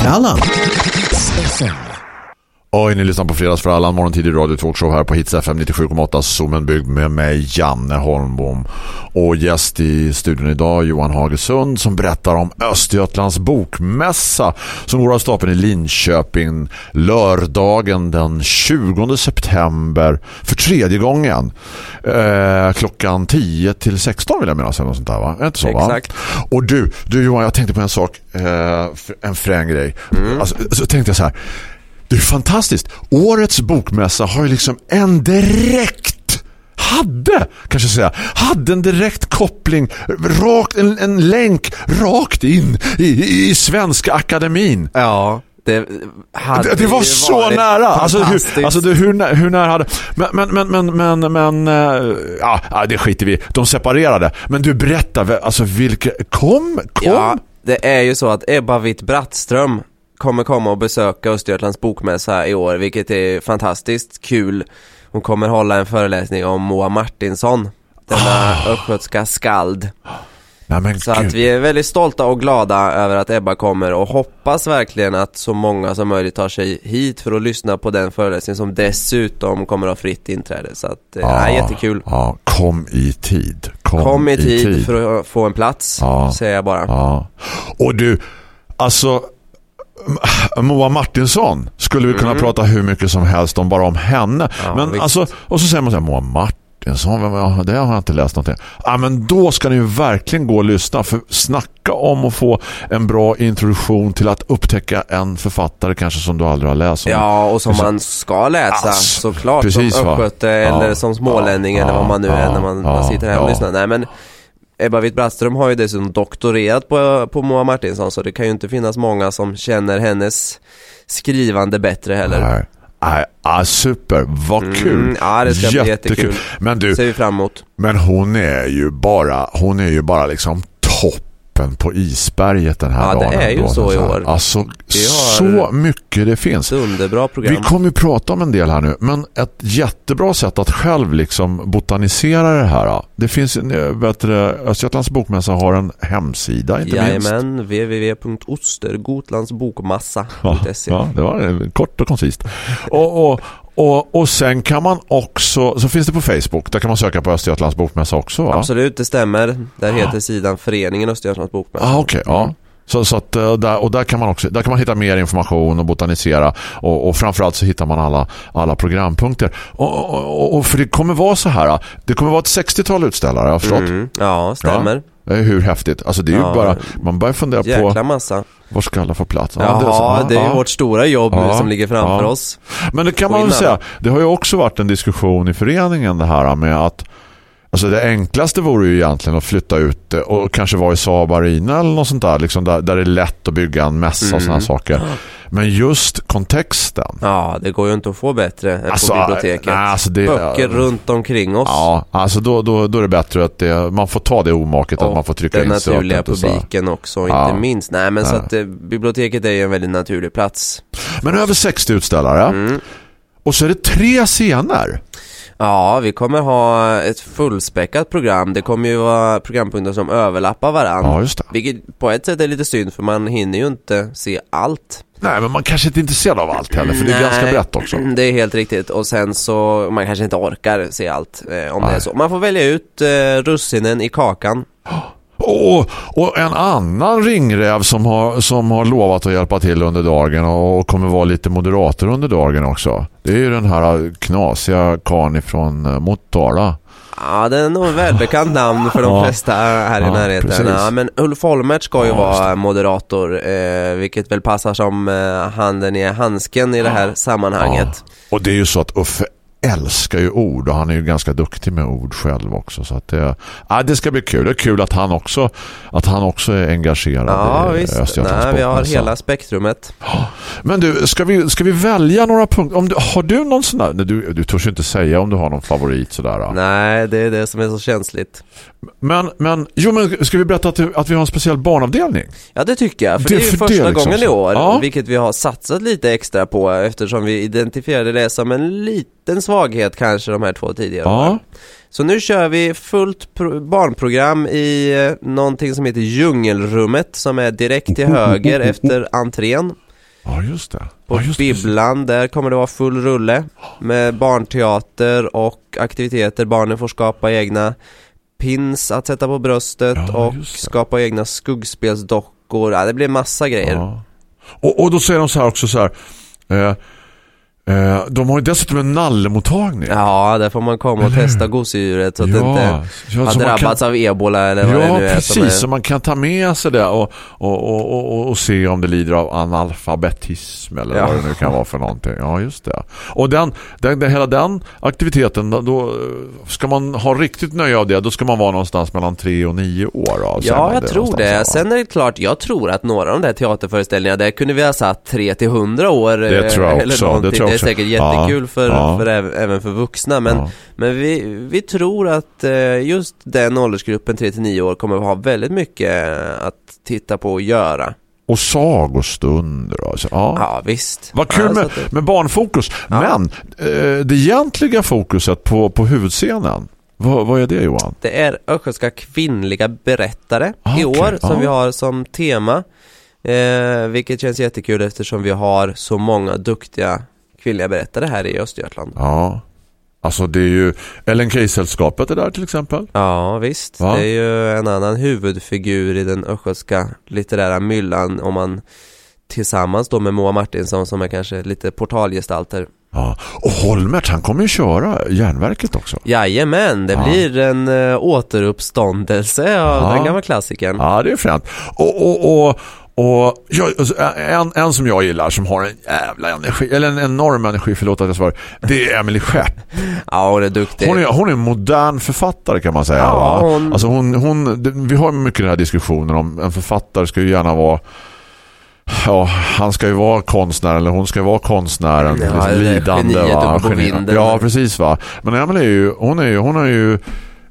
Fredagsfrallan. Oj, ni lyssnar på Fredagsfrallan, morgontid i radio talkshow här på Hits FM 97,8 Zoomenbygd med mig, Janne Holmbom. Och gäst i studion idag, Johan Hagesund, som berättar om Östergötlands bokmässa som går av stapeln i Linköping lördagen den 20 september för tredje gången. Eh, klockan 10 till 16 vill jag minnas, eller något sånt där va? Inte så va? Exakt. Och du, du Johan, jag tänkte på en sak, eh, en frän grej. Alltså, så tänkte jag så här, det är fantastiskt. Årets bokmässa har ju liksom en direkt hade, kanske säga, hade en direkt koppling rakt, en, en länk rakt in i, i, i Svenska Akademin. Ja, det hade Det, det var så nära. Alltså, hur, alltså det, hur, hur nära hade... Men, men, men, men, men, eh, ja, ja, det skiter vi. De separerade. Men du berättar, alltså vilka... Kom, kom. Ja, det är ju så att Ebba Witt Brattström kommer komma och besöka Östergötlands bokmässa i år, vilket är fantastiskt kul. Hon kommer hålla en föreläsning om Moa Martinsson, denna östgötska skald. Men Så gud. att vi är väldigt stolta och glada över att Ebba kommer och hoppas verkligen att så många som möjligt tar sig hit för att lyssna på den föreläsningen som dessutom kommer att ha fritt inträde. Så att, eh, Ja, ja, jättekul. Ja, kom i tid. Kom, Kom i tid, för att få en plats, Ja. säger jag bara. Ja. Och du, alltså Moa Martinsson skulle vi kunna prata hur mycket som helst om bara om henne. Mm. Ja, men visst. alltså, och så säger man så här, Moa Martinsson, ja, det har jag inte läst någonting. Ja, men då ska ni ju verkligen gå och lyssna för snacka om att få en bra introduktion till att upptäcka en författare kanske som du aldrig har läst. Som- Ja, och som Precis. man ska läsa Alltså, såklart precis, som östgöte Ja, eller som smålänning ja, eller vad man nu ja, är när man, ja, man sitter här och ja. lyssnar. Nej men Ebba Witt-Brattström har ju dessutom doktorerat på, på Moa Martinsson så det kan ju inte finnas många som känner hennes skrivande bättre heller. Nej. Nej, ah, super, vad kul. Mm, ja, det ska bli jättekul. Men du, ser vi fram emot. Men hon är ju bara hon är ju bara liksom toppen på isberget den här Ja, det dagen. är ju ändå. så i år. Alltså så mycket det finns. Underbra program. Vi kommer ju prata om en del här nu, men ett jättebra sätt att själv liksom botanisera det här. Det finns en eh, bättre Östergötlands bokmässa har en hemsida inte minst. Jajamän, www.ostergotlandsbokmassa.se Ja, det var kort och koncist. Och, och, och, och sen kan man också, så finns det på Facebook, där kan man söka på Östergötlands bokmässa också va? Absolut, det stämmer. Där heter sidan Föreningen Östergötlands bokmässa. Ah, okej, ja. Så, så att, eh, där, och där kan man också där kan man hitta mer information och botanisera och, och framförallt så hittar man alla, alla programpunkter. Och, och, och för det kommer vara så här, det kommer vara ett 60-tal utställare, jag har förstått. Mm, ja, stämmer. Är Hur häftigt? Alltså det är ju Ja. bara, man börjar fundera Jäkla på massa. Var ska alla få plats? Ja, Jaha, det är så. det är Ja. vårt stora jobb Ja, som ligger framför oss. Men det kan man väl säga, det har ju också varit en diskussion i föreningen det här med att Alltså det enklaste vore ju egentligen att flytta ut det och kanske vara i Saab Arena eller något sånt där, liksom där, där det är lätt att bygga en mässa och Mm. sådana saker. Men just kontexten. Ja, det går ju inte att få bättre än Alltså, på biblioteket. nej, alltså det- Böcker runt omkring oss. Ja, alltså då, då, då är det bättre att det, man får ta det omaket att man får trycka den in sig naturliga och så. publiken också, Ja. inte minst. Nej, men så Ja. att eh, biblioteket är ju en väldigt naturlig plats. Men över 60 utställare. Mm. Och så är det tre scener. Ja, vi kommer ha ett fullspäckat program. Det kommer ju vara programpunkter som överlappar varandra. Ja, just det. Vilket på ett sätt är lite synd för man hinner ju inte se allt. Nej, men man kanske inte är intresserad av allt heller, för det är Nej, ganska brett också. <clears throat> Det är helt riktigt och sen så, man kanske inte orkar se allt eh, om det Nej. är så. Man får välja ut eh, russinen i kakan. <gasps> Och, och en annan ringräv som har, som har lovat att hjälpa till under dagen och kommer vara lite moderator under dagen också. Det är ju den här knasiga karn från eh, Motala. Ja, det är nog ett välbekant namn för de Ja. flesta här i Ja, närheten. precis. Ja, men Ulf Holmert ska ju vara moderator, eh, vilket väl passar som eh, handen i handsken i det här sammanhanget. Och det är ju så att Uffe älskar ju ord och han är ju ganska duktig med ord själv också så att det, ja, det ska bli kul. Det är kul att han också att han också är engagerad Ja, i visst. Nej, vi har hela spektrumet. Men du, ska vi, ska vi välja några punkter? Om du, har du någon sån där? Nej, Du, du törs ju inte säga om du har någon favorit sådär. då. Nej, det är det som är så känsligt. Men, men, jo men ska vi berätta att, att vi har en speciell barnavdelning? Ja, det tycker jag. För Det- det, är ju för första liksom gången så. i år, Ja. vilket vi har satsat lite extra på eftersom vi identifierade det som en liten svaghet kanske de här två tidigare Ja. åren. Så nu kör vi fullt pro- barnprogram i eh, någonting som heter Djungelrummet som är direkt till höger <laughs> efter entrén. Ja, just det. På ja, just. Bibblan, där kommer det vara full rulle med barnteater och aktiviteter. Barnen får skapa egna pins att sätta på bröstet Ja, och skapa egna skuggspelsdockor. Ja, det blir massa grejer. Ja. Och, och då säger de så här också så här. Eh, de har ju dessutom en nallemottagning. Ja, där får man komma och testa gosedjuret så att Ja, det inte ja, har drabbats kan- av ebola eller vad Ja, det nu är som precis. Så man kan ta med sig det och, och, och, och, och se om det lider av analfabetism eller Ja. vad det nu kan vara för någonting. Ja, just det. Och den, den, den, hela den aktiviteten, då- då eh, ska man ha riktigt nöje av det, då ska man vara någonstans mellan tre och nio år. Säger Ja, jag tror det. va? Sen är det klart, jag tror att några av de där teaterföreställningarna, där kunde vi ha satt 3 till 100 år. Det eh, tror jag eller också, någonting. det tror jag är också. säkert Ja, jättekul för, ja. för äv- även för vuxna. Men, Ja. men vi, vi tror att eh, just den åldersgruppen 3 till 9 år kommer att ha väldigt mycket att titta på och göra. Och sagostunder. Alltså. Ja. Ja, visst. Vad kul ja, med, med barnfokus. Ja. Men eh, det egentliga fokuset på, på huvudscenen, vad, vad är det Johan? Det är östgötska kvinnliga berättare Ah, i år som Ja. vi har som tema. Eh, vilket känns jättekul eftersom vi har så många duktiga kvinnliga berättare här i Östergötland. Ja, alltså det är ju Ellen Key-sällskapet är där till exempel. Ja visst, Va? det är ju en annan huvudfigur i den östgötska litterära myllan om man tillsammans då med Moa Martinsson som är kanske lite portalgestalter. Ja. Och Holmert, han kommer ju köra järnverket också. Jajamän, det Ja. blir en uh, återuppståndelse av Ja. den gamla klassikern. Ja, det är fränt. Och, och, och, och alltså, en, en som jag gillar som har en jävla energi, eller en enorm energi, förlåt att jag svarar, det är Emily Skepp. <laughs> Ja, hon är duktig. Hon är, hon är en modern författare kan man säga. Ja, hon- Alltså hon, hon, vi har mycket den här diskussionen om en författare ska ju gärna vara Ja, han ska ju vara konstnär eller hon ska vara konstnären Ja, liksom lidande va? vinden. Ja, precis va. Men Emily är ju hon är ju hon är ju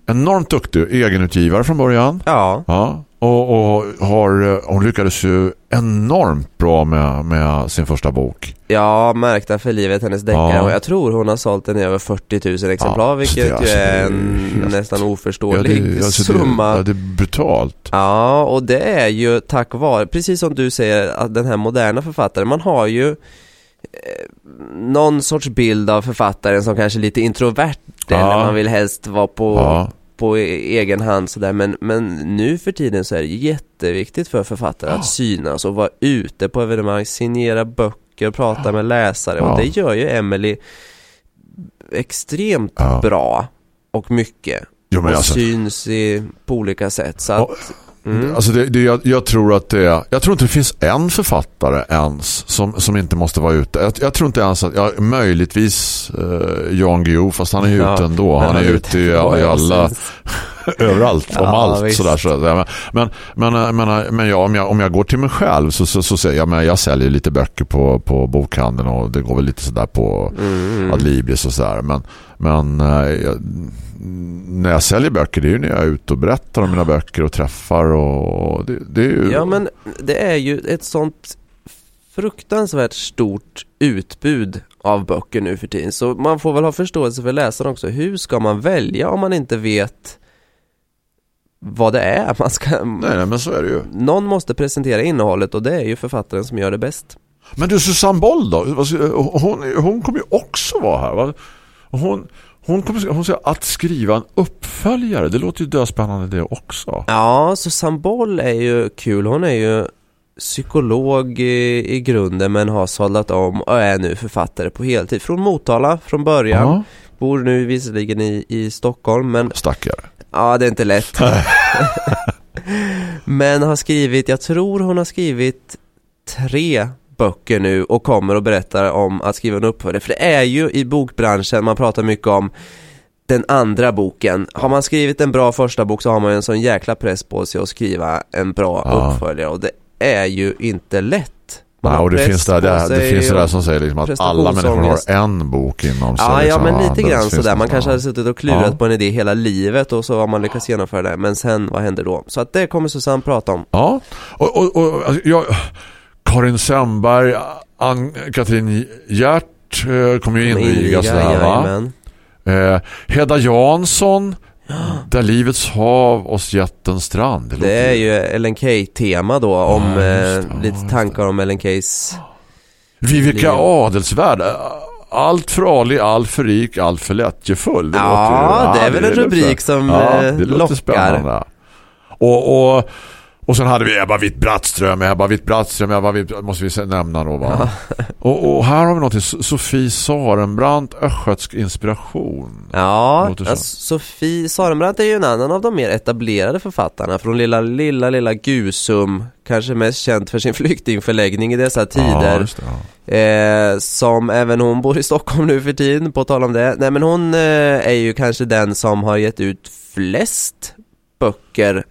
enormt duktig egenutgivare från början. Ja, Ja, och, och har, eh, hon lyckades ju enormt bra med, med sin första bok. ja, Märkta för livet, hennes deckare. Ja. Och jag tror hon har sålt den i över 40 000 exemplar, Ja, vilket det- ju alltså, det är är en helt- nästan Ja, oförståelig det, alltså, det, summa. ja, det är brutalt. Ja, och det är ju tack vare, precis som du säger, att den här moderna författaren, man har ju eh, någon sorts bild av författaren som kanske är lite introvert Ja. eller man vill helst vara på, Ja. På e- egen hand sådär men, men nu för tiden så är det jätteviktigt för författare att synas och vara ute på evenemang, signera böcker, prata med läsare. Och det gör ju Emily extremt bra och mycket Jo, men och alltså, syns i, på olika sätt. Så att mm. Alltså det, det, jag, jag tror att det är, jag tror inte det finns en författare ens som, som inte måste vara ute. Jag, jag tror inte ens att, ja, möjligtvis eh, Jan Guillou, fast han är ju Ja, ute ändå. Han är ute i, i alla, <laughs> överallt. om Ja, allt visst. sådär. sådär. Men, men, men, men, men ja, om, jag, om jag går till mig själv så, så, så säger jag, men jag säljer lite böcker på, på bokhandeln och det går väl lite sådär på Mm. Adlibris och sådär. Men, men eh, jag, när jag säljer böcker, det är ju när jag är ute och berättar om mina böcker och träffar och det, det är ju... Ja men det är ju ett sånt fruktansvärt stort utbud av böcker nu för tiden så man får väl ha förståelse för läsaren också. Hur ska man välja om man inte vet vad det är man ska... Nej, nej, men så är det ju. Någon måste presentera innehållet och det är ju författaren som gör det bäst. Men du, Susanne Boll då? Hon, hon kommer ju också vara här. Va? Hon, hon kommer hon säger att skriva en uppföljare. Det låter ju döspännande det också. Ja, Susanne Boll är ju kul. Hon är ju psykolog i, i grunden men har sadlat om och är nu författare på heltid. Från Motala från början. Ja, Bor nu visserligen i, i Stockholm men stackare. ja det är inte lätt. <laughs> men har skrivit, jag tror hon har skrivit tre böcker nu och kommer och berättar om att skriva en uppföljare. För det är ju i bokbranschen man pratar mycket om den andra boken. Har man skrivit en bra första bok så har man ju en sån jäkla press på sig att skriva en bra Ja. uppföljare och det är ju inte lätt. Nej, har och det finns där, det finns det där som säger liksom att alla människor har en bok inom sig. Ja, ja liksom. men Ja, lite det grann sådär. Man kanske Ja. hade suttit och klurat Ja. på en idé hela livet och så har man lyckats genomföra det. Men sen, vad händer då? Så att det kommer Susanne prata om. Ja, och, och, och alltså, jag, Karin Sandberg, Ann-Katrin Hjärt eh, kommer ju invigas där va? Eh, Hedda Jansson, Där livets hav oss gett en strand. Det låter är ju Ellen Key-tema då om Ja, eh, det. Ja, lite tankar om Keys Vivica. Adelsvärd. Allt för alig, allt för rik, allt för lättjefull. Det Ja, låter det är väl en rubrik som, ja, eh, det lockar. spännande. Och, och, och sen hade vi Ebba Witt-Brattström, Ebba Witt-Brattström, Ebba Witt, måste vi nämna då va? <laughs> Och, och här har vi något till Sofie Sarenbrant, Östgötsk inspiration. Ja, alltså, Sofie Sarenbrant är ju en annan av de mer etablerade författarna från lilla, lilla, lilla Gusum, kanske mest känd för sin <laughs> flyktingförläggning i dessa Ja, tider. just det, ja. Eh, som även hon bor i Stockholm nu för tiden, på tal om det. Nej men hon eh, är ju kanske den som har gett ut flest böcker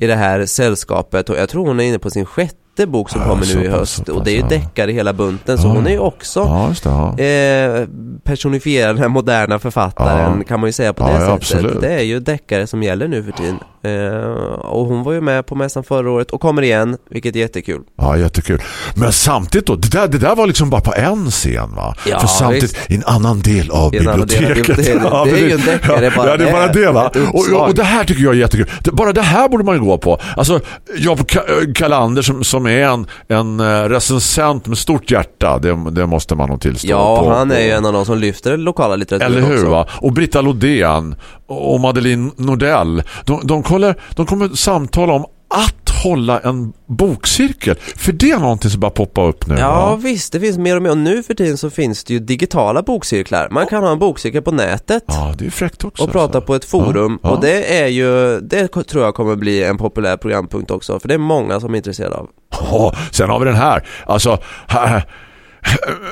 i det här sällskapet och jag tror hon är inne på sin sjätte bok som Ja, kommer så nu i pass, höst så och det är ju pass, ja. deckare i hela bunten så Ja. hon är ju också Ja, det. Eh, personifierar den moderna författaren kan man ju säga på det sättet. absolut. Det är ju deckare som gäller nu för tiden. Eh, och hon var ju med på mässan förra året och kommer igen, vilket är jättekul. Ja, jättekul. Men samtidigt då, det där, det där var liksom bara på en scen va? Ja, För samtidigt visst. i en annan del av annan del av biblioteket. biblioteket. <laughs> Det är ju en deckare, ja, bara ja, det är bara det. det va? Och, och, det här tycker jag är jättekul. Det, bara det här borde man ju gå på. Alltså, Ka- Kalander som, som är en, en eh, recensent med stort hjärta, det, det måste man nog tillstå. Ja, på, han är ju en av de som lyfter lokala litteraturen Eller hur också. va? Och Britta Lodén och Madeleine Nordell de, de, kollar, de kommer samtala om att hålla en bokcirkel. För det är någonting som bara poppar upp nu. Ja va? visst, det finns mer och mer och nu för tiden så finns det ju digitala bokcirklar. Man kan ha en bokcirkel på nätet ja, det är fräckt också. och prata alltså. på ett forum Ja, ja. och det är ju, det tror jag kommer bli en populär programpunkt också för det är många som är intresserade av. Ja, sen har vi den här. Alltså, här,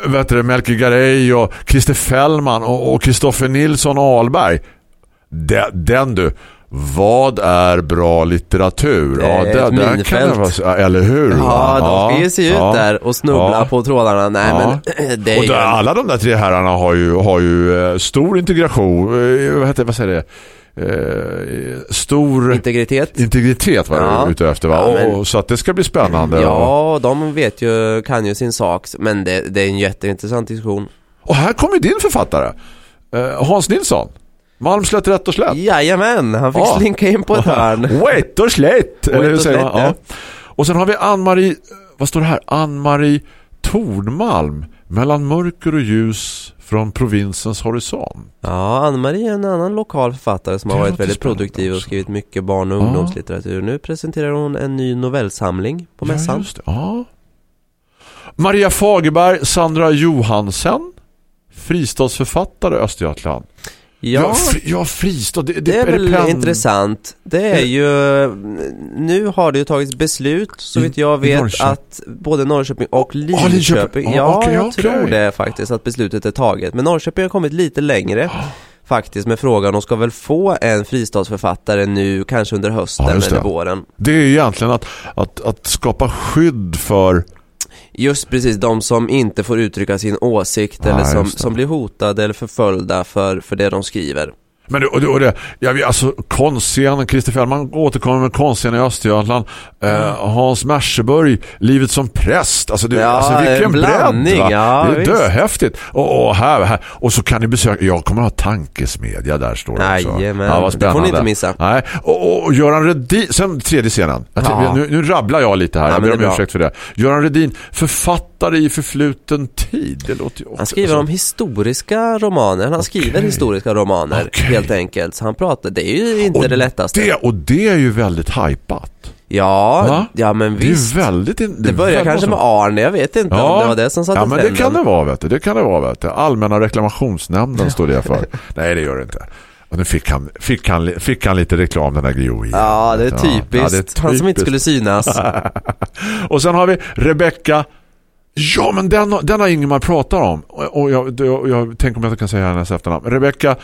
vet du, Melker Garay och Christer Fällman och och Kristoffer Nilsson Ahlberg. Den, den du. Vad är bra litteratur? Det är ett där minfält. det vara Eller hur? Ja, de ska ju se ut ja. där och snubbla Ja. på trådarna. Nej Ja. men <clears throat> det är Och där, alla de där tre herrarna har ju, har ju eh, stor integration. Eh, vad, heter, vad säger det? Eh, stor integritet. integritet var Ja. du ute efter va? Ja, men- och, så att det ska bli spännande. Ja, de vet ju, kan ju sin sak men det, det är en jätteintressant diskussion. Och här kommer din författare. Eh, Hans Nilsson. Malmslätt rätt och slätt. Jajamän, han fick Ja. slinka in på ett <laughs> hörn. Wait och slätt. Eller hur och säger man? Ja. Och sen har vi Ann-Marie, vad står det här? Ann-Marie Tornmalm. Mellan mörker och ljus från provinsens horisont. Ja, Ann-Marie är en annan lokal författare som har varit väldigt produktiv och skrivit mycket barn- och Ja. ungdomslitteratur. Nu presenterar hon en ny novellsamling på mässan. Ja. Ja. Maria Fagerberg, Sandra Johansen. Fristadsförfattare Östergötland. Ja, fri, ja fristad. Det, det, det är väl penn- intressant. Det är ju, nu har det ju tagits beslut, så vitt jag vet, Norrköping. att både Norrköping och Linköping. Linköping, Ja, ja, okej, jag okej. tror det faktiskt att beslutet är taget. Men Norrköping har kommit lite längre faktiskt med frågan och ska väl få en fristadsförfattare nu, kanske under hösten Ja, eller våren. Det är egentligen att, att, att skapa skydd för Just precis, de som inte får uttrycka sin åsikt Ja, eller som, som blir hotade eller förföljda för, för det de skriver. Men det, och det, och det vet, alltså konstscenen, Christer Fällman återkommer med konstscenen i Östergötland. Eh, Hans Merseburg, Livet som präst. Alltså, det, Ja, alltså vilken en blandning, bredd ja, det är döhäftigt. Och, och, här, här, och så kan ni besöka, jag kommer ha tankesmedja där står det också. Jajamän, ja, vad det får ni inte missa. Nej. Och, och, Göran Redin, sen tredje scenen. Ja. nu, nu rabblar jag lite här, Ja, jag ber om ursäkt för det. Göran Redin, författare i förfluten tid. Det låter ju också, Han skriver alltså- om historiska romaner, han skriver historiska romaner Okej. Helt enkelt. Så han pratar, det är ju inte Och det lättaste. Det, och det är ju väldigt hypat. Ja, Va? ja men Det visst. är väldigt... Det, Det börjar kanske med Arne, jag vet inte om det var det som satte Ja, men det kan det vara, vet du. Det kan det vara, vet du. Allmänna reklamationsnämnden står det för. <laughs> Nej, det gör det inte. Och nu fick han, fick han, fick han lite reklam, den där Gio. Ja, det är typiskt. Ja, det är Han som inte typiskt. skulle synas. <laughs> Och sen har vi Rebecca Ja, men den, har- den har Ingemar pratat om. Och jag, jag, jag tänker om jag kan säga hennes efternamn. Rebecca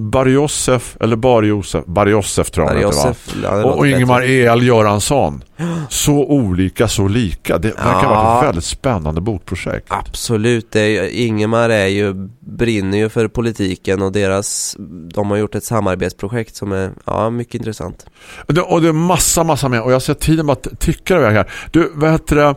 Barjosef, eller Barjosef, Barjosef tror jag? Barjosef, det och, låter och Ingemar. E.L. Göransson. <gasps> Så olika, så lika. Det verkar Ja. vara ett väldigt spännande bokprojekt. Absolut, det är, Ingemar är ju, brinner ju för politiken och deras, de har gjort ett samarbetsprojekt som är, ja, mycket intressant. Det, och det är massa, massa mer. Och jag ser tiden bara tickar iväg här. Du, vad heter det?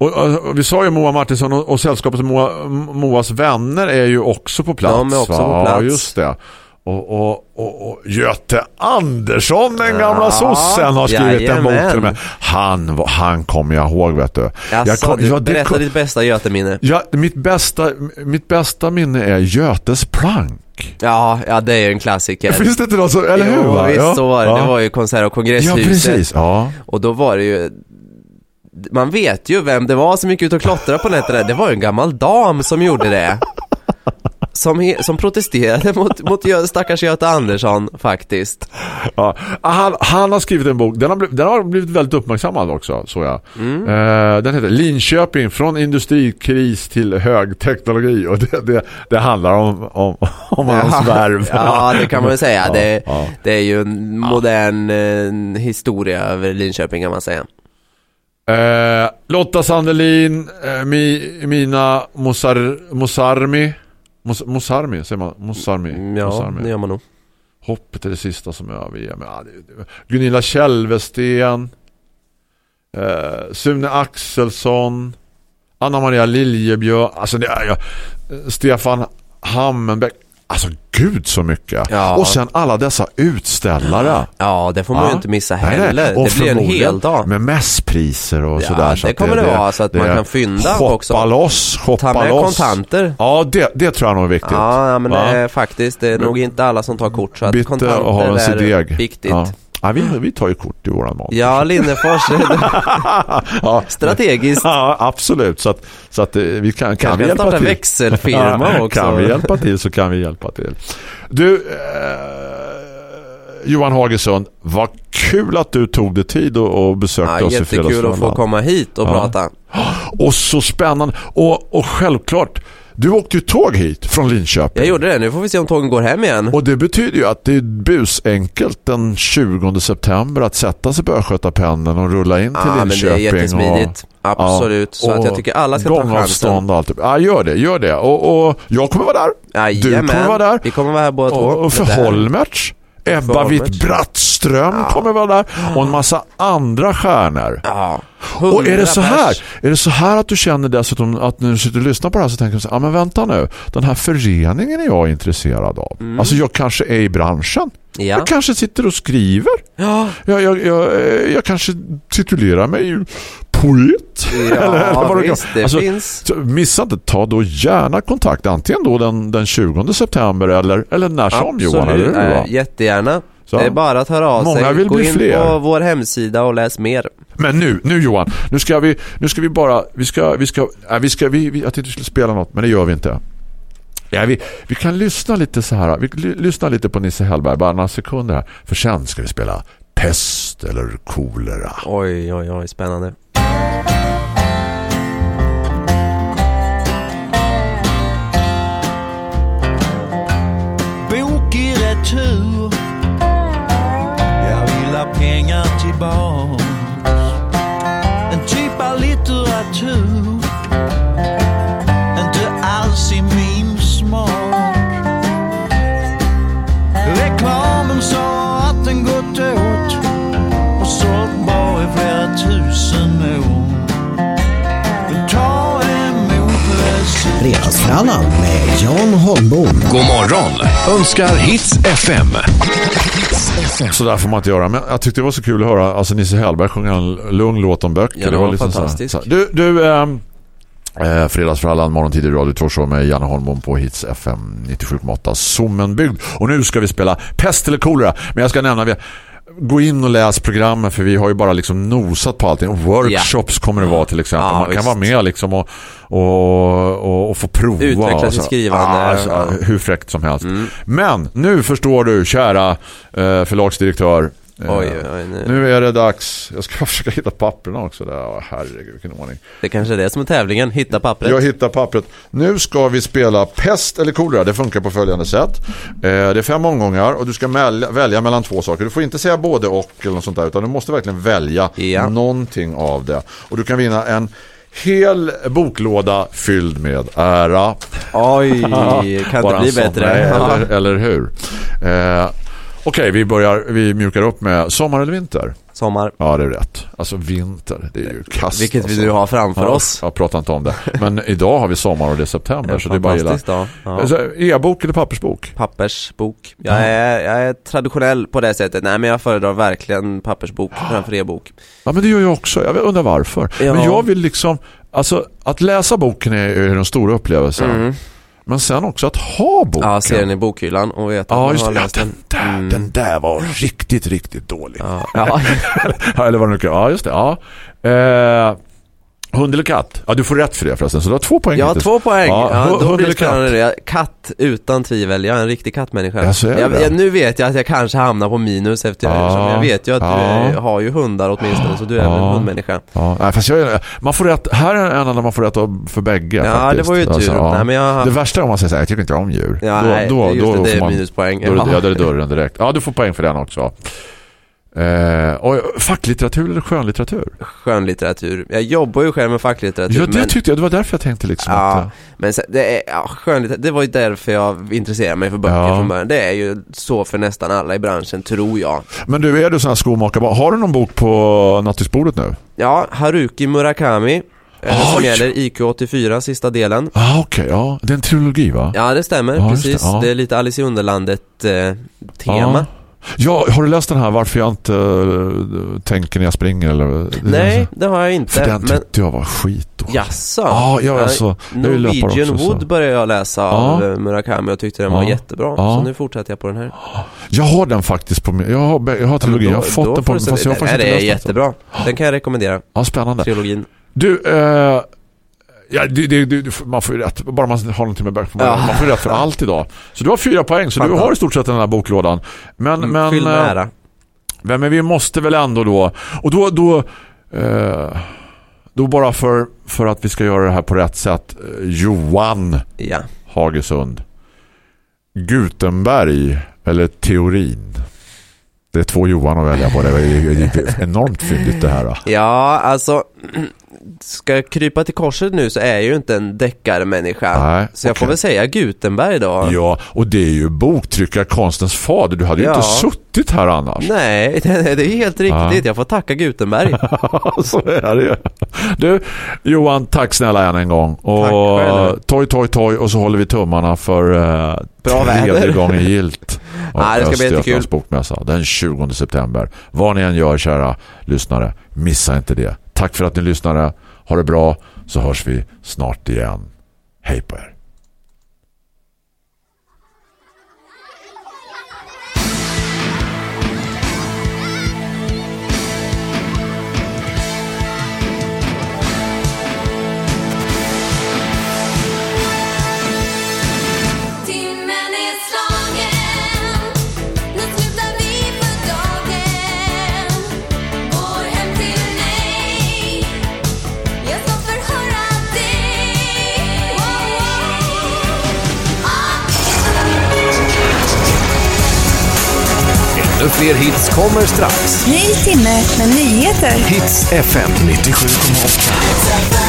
Och, och, vi sa ju Moa Martinsson och, och sällskapet Moa, Moas vänner är ju också på plats. De är också va? på plats. Ja, just det. Och, och, och, och Göte Andersson, den gamla Ja, sossen, har skrivit en bok till mig. Han, han kommer jag ihåg, vet du. Jaså, kom- du, ja, berätta kom- ditt bästa Göteminne. Ja, mitt bästa, mitt bästa minne är Götes plank. Ja, ja det är ju en klassiker. Finns det inte något så, eller hur? Jo, va? visst ja. så var det. Ja. Det var ju konsert och Ja, kongresshuset. precis. Ja. Och då var det ju man vet ju vem det var som gick ut och klottrade på nätterna. Det var ju en gammal dam som gjorde det. Som, som protesterade mot, mot stackars Göte Andersson faktiskt. Ja. Han, han har skrivit en bok, den har, blivit, den har blivit väldigt uppmärksammad också, så jag. Mm. Eh, den heter Linköping från industrikris till högteknologi och det, det, det handlar om, om, om hans värv. Ja, det kan man väl säga. Ja, det, ja. det är ju en modern eh, historia över Linköping kan man säga. Eh, Lotta Sandelin, eh, Mi, Mina Mosar, Mosarmi, Mos, Mosarmi, säger man? Mosarmi. Mm, Ja, Mosarmi. det gör man nog. Hoppet är det sista som över men, ja, det, Gunilla Kälvesten eh, Sune Axelsson Anna Maria Liljebjörn alltså det är ja, Stefan Hammenbäck alltså gud så mycket Ja. och sen alla dessa utställare Ja, det får man ju Ja. inte missa Nej, nej. heller. Och det blir en hel dag. med mässpriser och Ja, sådär så det kommer det vara, så att man kan fynda shoppa också. loss, shoppa Ta med loss kontanter. ja det, det tror jag nog är viktigt Ja, men det är faktiskt, det är nog inte alla som tar kort så att Bitte och ha en kontanter är viktigt. Ja. Vi, vi tar ju kort i våran mat. Ja, Linnefors, <laughs> ja. strategiskt. Ja, absolut. Så att, så att eh, vi kan, kan vi hjälpa till. växelfirma Ja, också. Kan vi hjälpa till så kan vi hjälpa till. Du, eh, Johan Hagesund, vad kul att du tog dig tid och, och besökte Ja, oss i jättekul att få komma hit och Ja. prata. <gasps> Och så spännande. Och, och självklart, du åkte ju tåg hit från Linköping. Jag gjorde det, nu får vi se om tågen går hem igen. Och det betyder ju att det är busenkelt den 20 september att sätta sig på Östgötapendeln och rulla in till Ja, men det Linköping. är jättesmidigt. och, Absolut. Så att jag tycker alla ska ta chansen. och allt. Ja, gör det, gör det. Och, och jag kommer vara där. Du Jajamän. kommer vara där. Vi kommer vara här båda två. Och, och för. Holmertz, Ebba. Witt-Brattström Ja. kommer vara där. Och en massa andra stjärnor. Ja. Och är det så här, pers. är det så här att du känner dessutom att när du sitter och lyssnar på det här så tänker du så här, ja men vänta nu, den här föreningen är jag intresserad av. Alltså jag kanske är i branschen. Mm. Ja. Jag kanske sitter och skriver. Ja. Jag, jag, jag, jag kanske titulerar mig poet. Ja, <laughs> visst, det Alltså, finns. Missa inte, ta då gärna kontakt. Antingen då den, den 20 september eller, eller när som Johan. Eller hur, va? Jättegärna. Så. Det är bara att höra av Många sig. vill Gå bli in fler. på vår hemsida och läs mer. Men nu, nu Johan, nu ska vi, nu ska vi bara, vi ska, vi ska, äh, vi ska, vi, vi, jag tänkte vi skulle spela något, men det gör vi inte. Ja, vi, vi kan lyssna lite så här, vi ly, lyssna lite på Nisse Hellberg, bara några sekunder här, för sen ska vi spela pest eller kolera. Oj, oj, oj, spännande. Önskar Hits FM. Så där får man inte göra, men jag tyckte det var så kul att höra alltså Nisse Hellberg sjunga en lugn låt om böcker. Ja, det var liksom så här- fantastiskt. så här. Du, du ehm, eh, Fredagsfrallan, morgontid i radio Talkshow med Janne Holmbom på Hits FM 97,8 Sommenbygd. Och nu ska vi spela Pest eller kolera. Men jag ska nämna, vi, gå in och läs programmen för vi har ju bara liksom nosat på allting. Workshops kommer det vara till exempel. Ja, Man kan visst. vara med liksom och, och, och, och få prova. Utveckla sitt skrivande. Ja, alltså, Ja. Hur fräckt som helst. Men nu förstår du, kära eh, förlagsdirektör. Oj, oj. Nu. Nu är det dags. Jag ska <laughs> försöka hitta papperna också. Där. Åh, herregud, vilken ordning. Det kanske är det som är tävlingen. Hitta pappret. Jag hittar pappret. Nu ska vi spela pest eller kolera. Det funkar på följande sätt. Eh, det är fem omgångar och du ska välja, mellan två saker. Du får inte säga både och eller något sånt där. Utan du måste verkligen välja Ja. någonting av det. Och du kan vinna en hel boklåda fylld med ära. Oj, <laughs> kan det bli bättre? Nej, eller, eller hur? Eh, Okej, vi börjar, vi mjukar upp med sommar eller vinter? Sommar. Ja, det är rätt. Alltså vinter, det är ju kast. Vilket alltså. vi nu har framför Ja, oss. Jag pratar inte om det. Men idag har vi sommar och det är september, så det är bara gilla. Ja. Alltså, E-bok eller pappersbok? Pappersbok. Jag är, jag är traditionell på det sättet. Nej men jag föredrar verkligen pappersbok <gasps> framför e-bok. Ja, men det gör jag också. Jag undrar varför. Ja. Men jag vill liksom, alltså att läsa boken är ju den stora upplevelsen. Mm. Men sen också att ha boken. Ja, se den i bokhyllan och veta att Ja, man just har det. Ja, läst den där, Mm. den där var riktigt, riktigt dålig. Ja, ja. <laughs> Ja, eller vad det nu kan. Ja, just det. Ja. Eh, hund eller katt? Ja, du får rätt för det förresten. Så du har två poäng Jag har två poäng. Ja, Ja, då hund blir eller det spännande. det. Katt utan tvivel. Jag är en riktig kattmänniska. Ja, så är jag, det. jag, nu vet jag att jag kanske hamnar på minus efter Ja, jag vet ju att ja. du har ju hundar åtminstone så du är väl en Ja. hundmänniska. Ja, nej, fast jag, man får rätt, här är en där man får rätt för bägge Ja, faktiskt. det var ju tur. Alltså, ja. Nej, men jag Det värsta är om man säger så här, jag tycker inte om djur. Ja, då, nej, då, det är just då det, det får är man, minuspoäng. Då, det- Ja. ja, då är det dörren direkt. Ja, du får poäng för den också. Eh, och facklitteratur eller skönlitteratur? Skönlitteratur. Jag jobbar ju själv med facklitteratur Ja, det men, tyckte jag, det var därför jag tänkte liksom ja, att... eh, men sen, det, är, ja, skönlitteratur, det var ju därför jag intresserade mig för böcker Ja. från början. Det är ju så för nästan alla i branschen, tror jag. Men du, är du sån här skomakare? Har du någon bok på nattisbordet nu? Ja, Haruki Murakami. eh, som gäller IQ84, sista delen. Ah, okej, ja. Det är en trilogi va? Ja, det stämmer. Ja, just det, precis. ja. Det, är lite Alice i Underlandet-tema. Ja, har du läst den här Varför jag inte eh, tänker när jag springer? Eller, Nej, det har jag inte. För den men tyckte jag var skit då. Jaså? Ja, ja, alltså, är Norwegian också, så. Wood började jag läsa av eh, Murakami och tyckte den Ja. var jättebra. Så nu fortsätter jag på den här. Jag har den faktiskt på min... Jag har, jag har trilogin, jag har fått Då den på se- fast jag har faktiskt här inte är läst den. jättebra. Den kan jag rekommendera. Ja, spännande. Trilogin. Du, eh, ja, det, det, det, man får ju rätt, bara man har någonting med böcker, Ja. man får ju rätt för allt idag. Så du har fyra poäng, så du Fantastiskt. har i stort sett den här boklådan. Men, men, Fylld med eh, men, men vi måste väl ändå då, och då, då, eh, då bara för, för att vi ska göra det här på rätt sätt, eh, Johan Ja. Hagesund, Gutenberg eller Teorin? Det är två Johan att välja på, det är enormt fyndigt det här. Då. Ja, alltså <clears throat> Ska jag krypa till korset nu så är jag ju inte en deckarmänniska Nej, Så jag får väl säga Gutenberg då Ja, och det är ju boktryckarkonstens fader. Du hade ju Ja. inte suttit här annars. Nej, <laughs> det är helt riktigt. Ja. Jag får tacka Gutenberg <laughs> Så är det ju. Du, Johan, tack snälla än en gång. Tack Och själv. toj, toj, toj. Och så håller vi tummarna för Bra tredje väder. gången gilt. <laughs> Ja, det ska bli jättekul. bokmässa den 20 september. Vad ni än gör, kära lyssnare, missa inte det. Tack för att ni lyssnade. Ha det bra, så hörs vi snart igen. Hej på er. Ännu fler hits kommer strax. Ny timme med nyheter. Hits FM 97,8.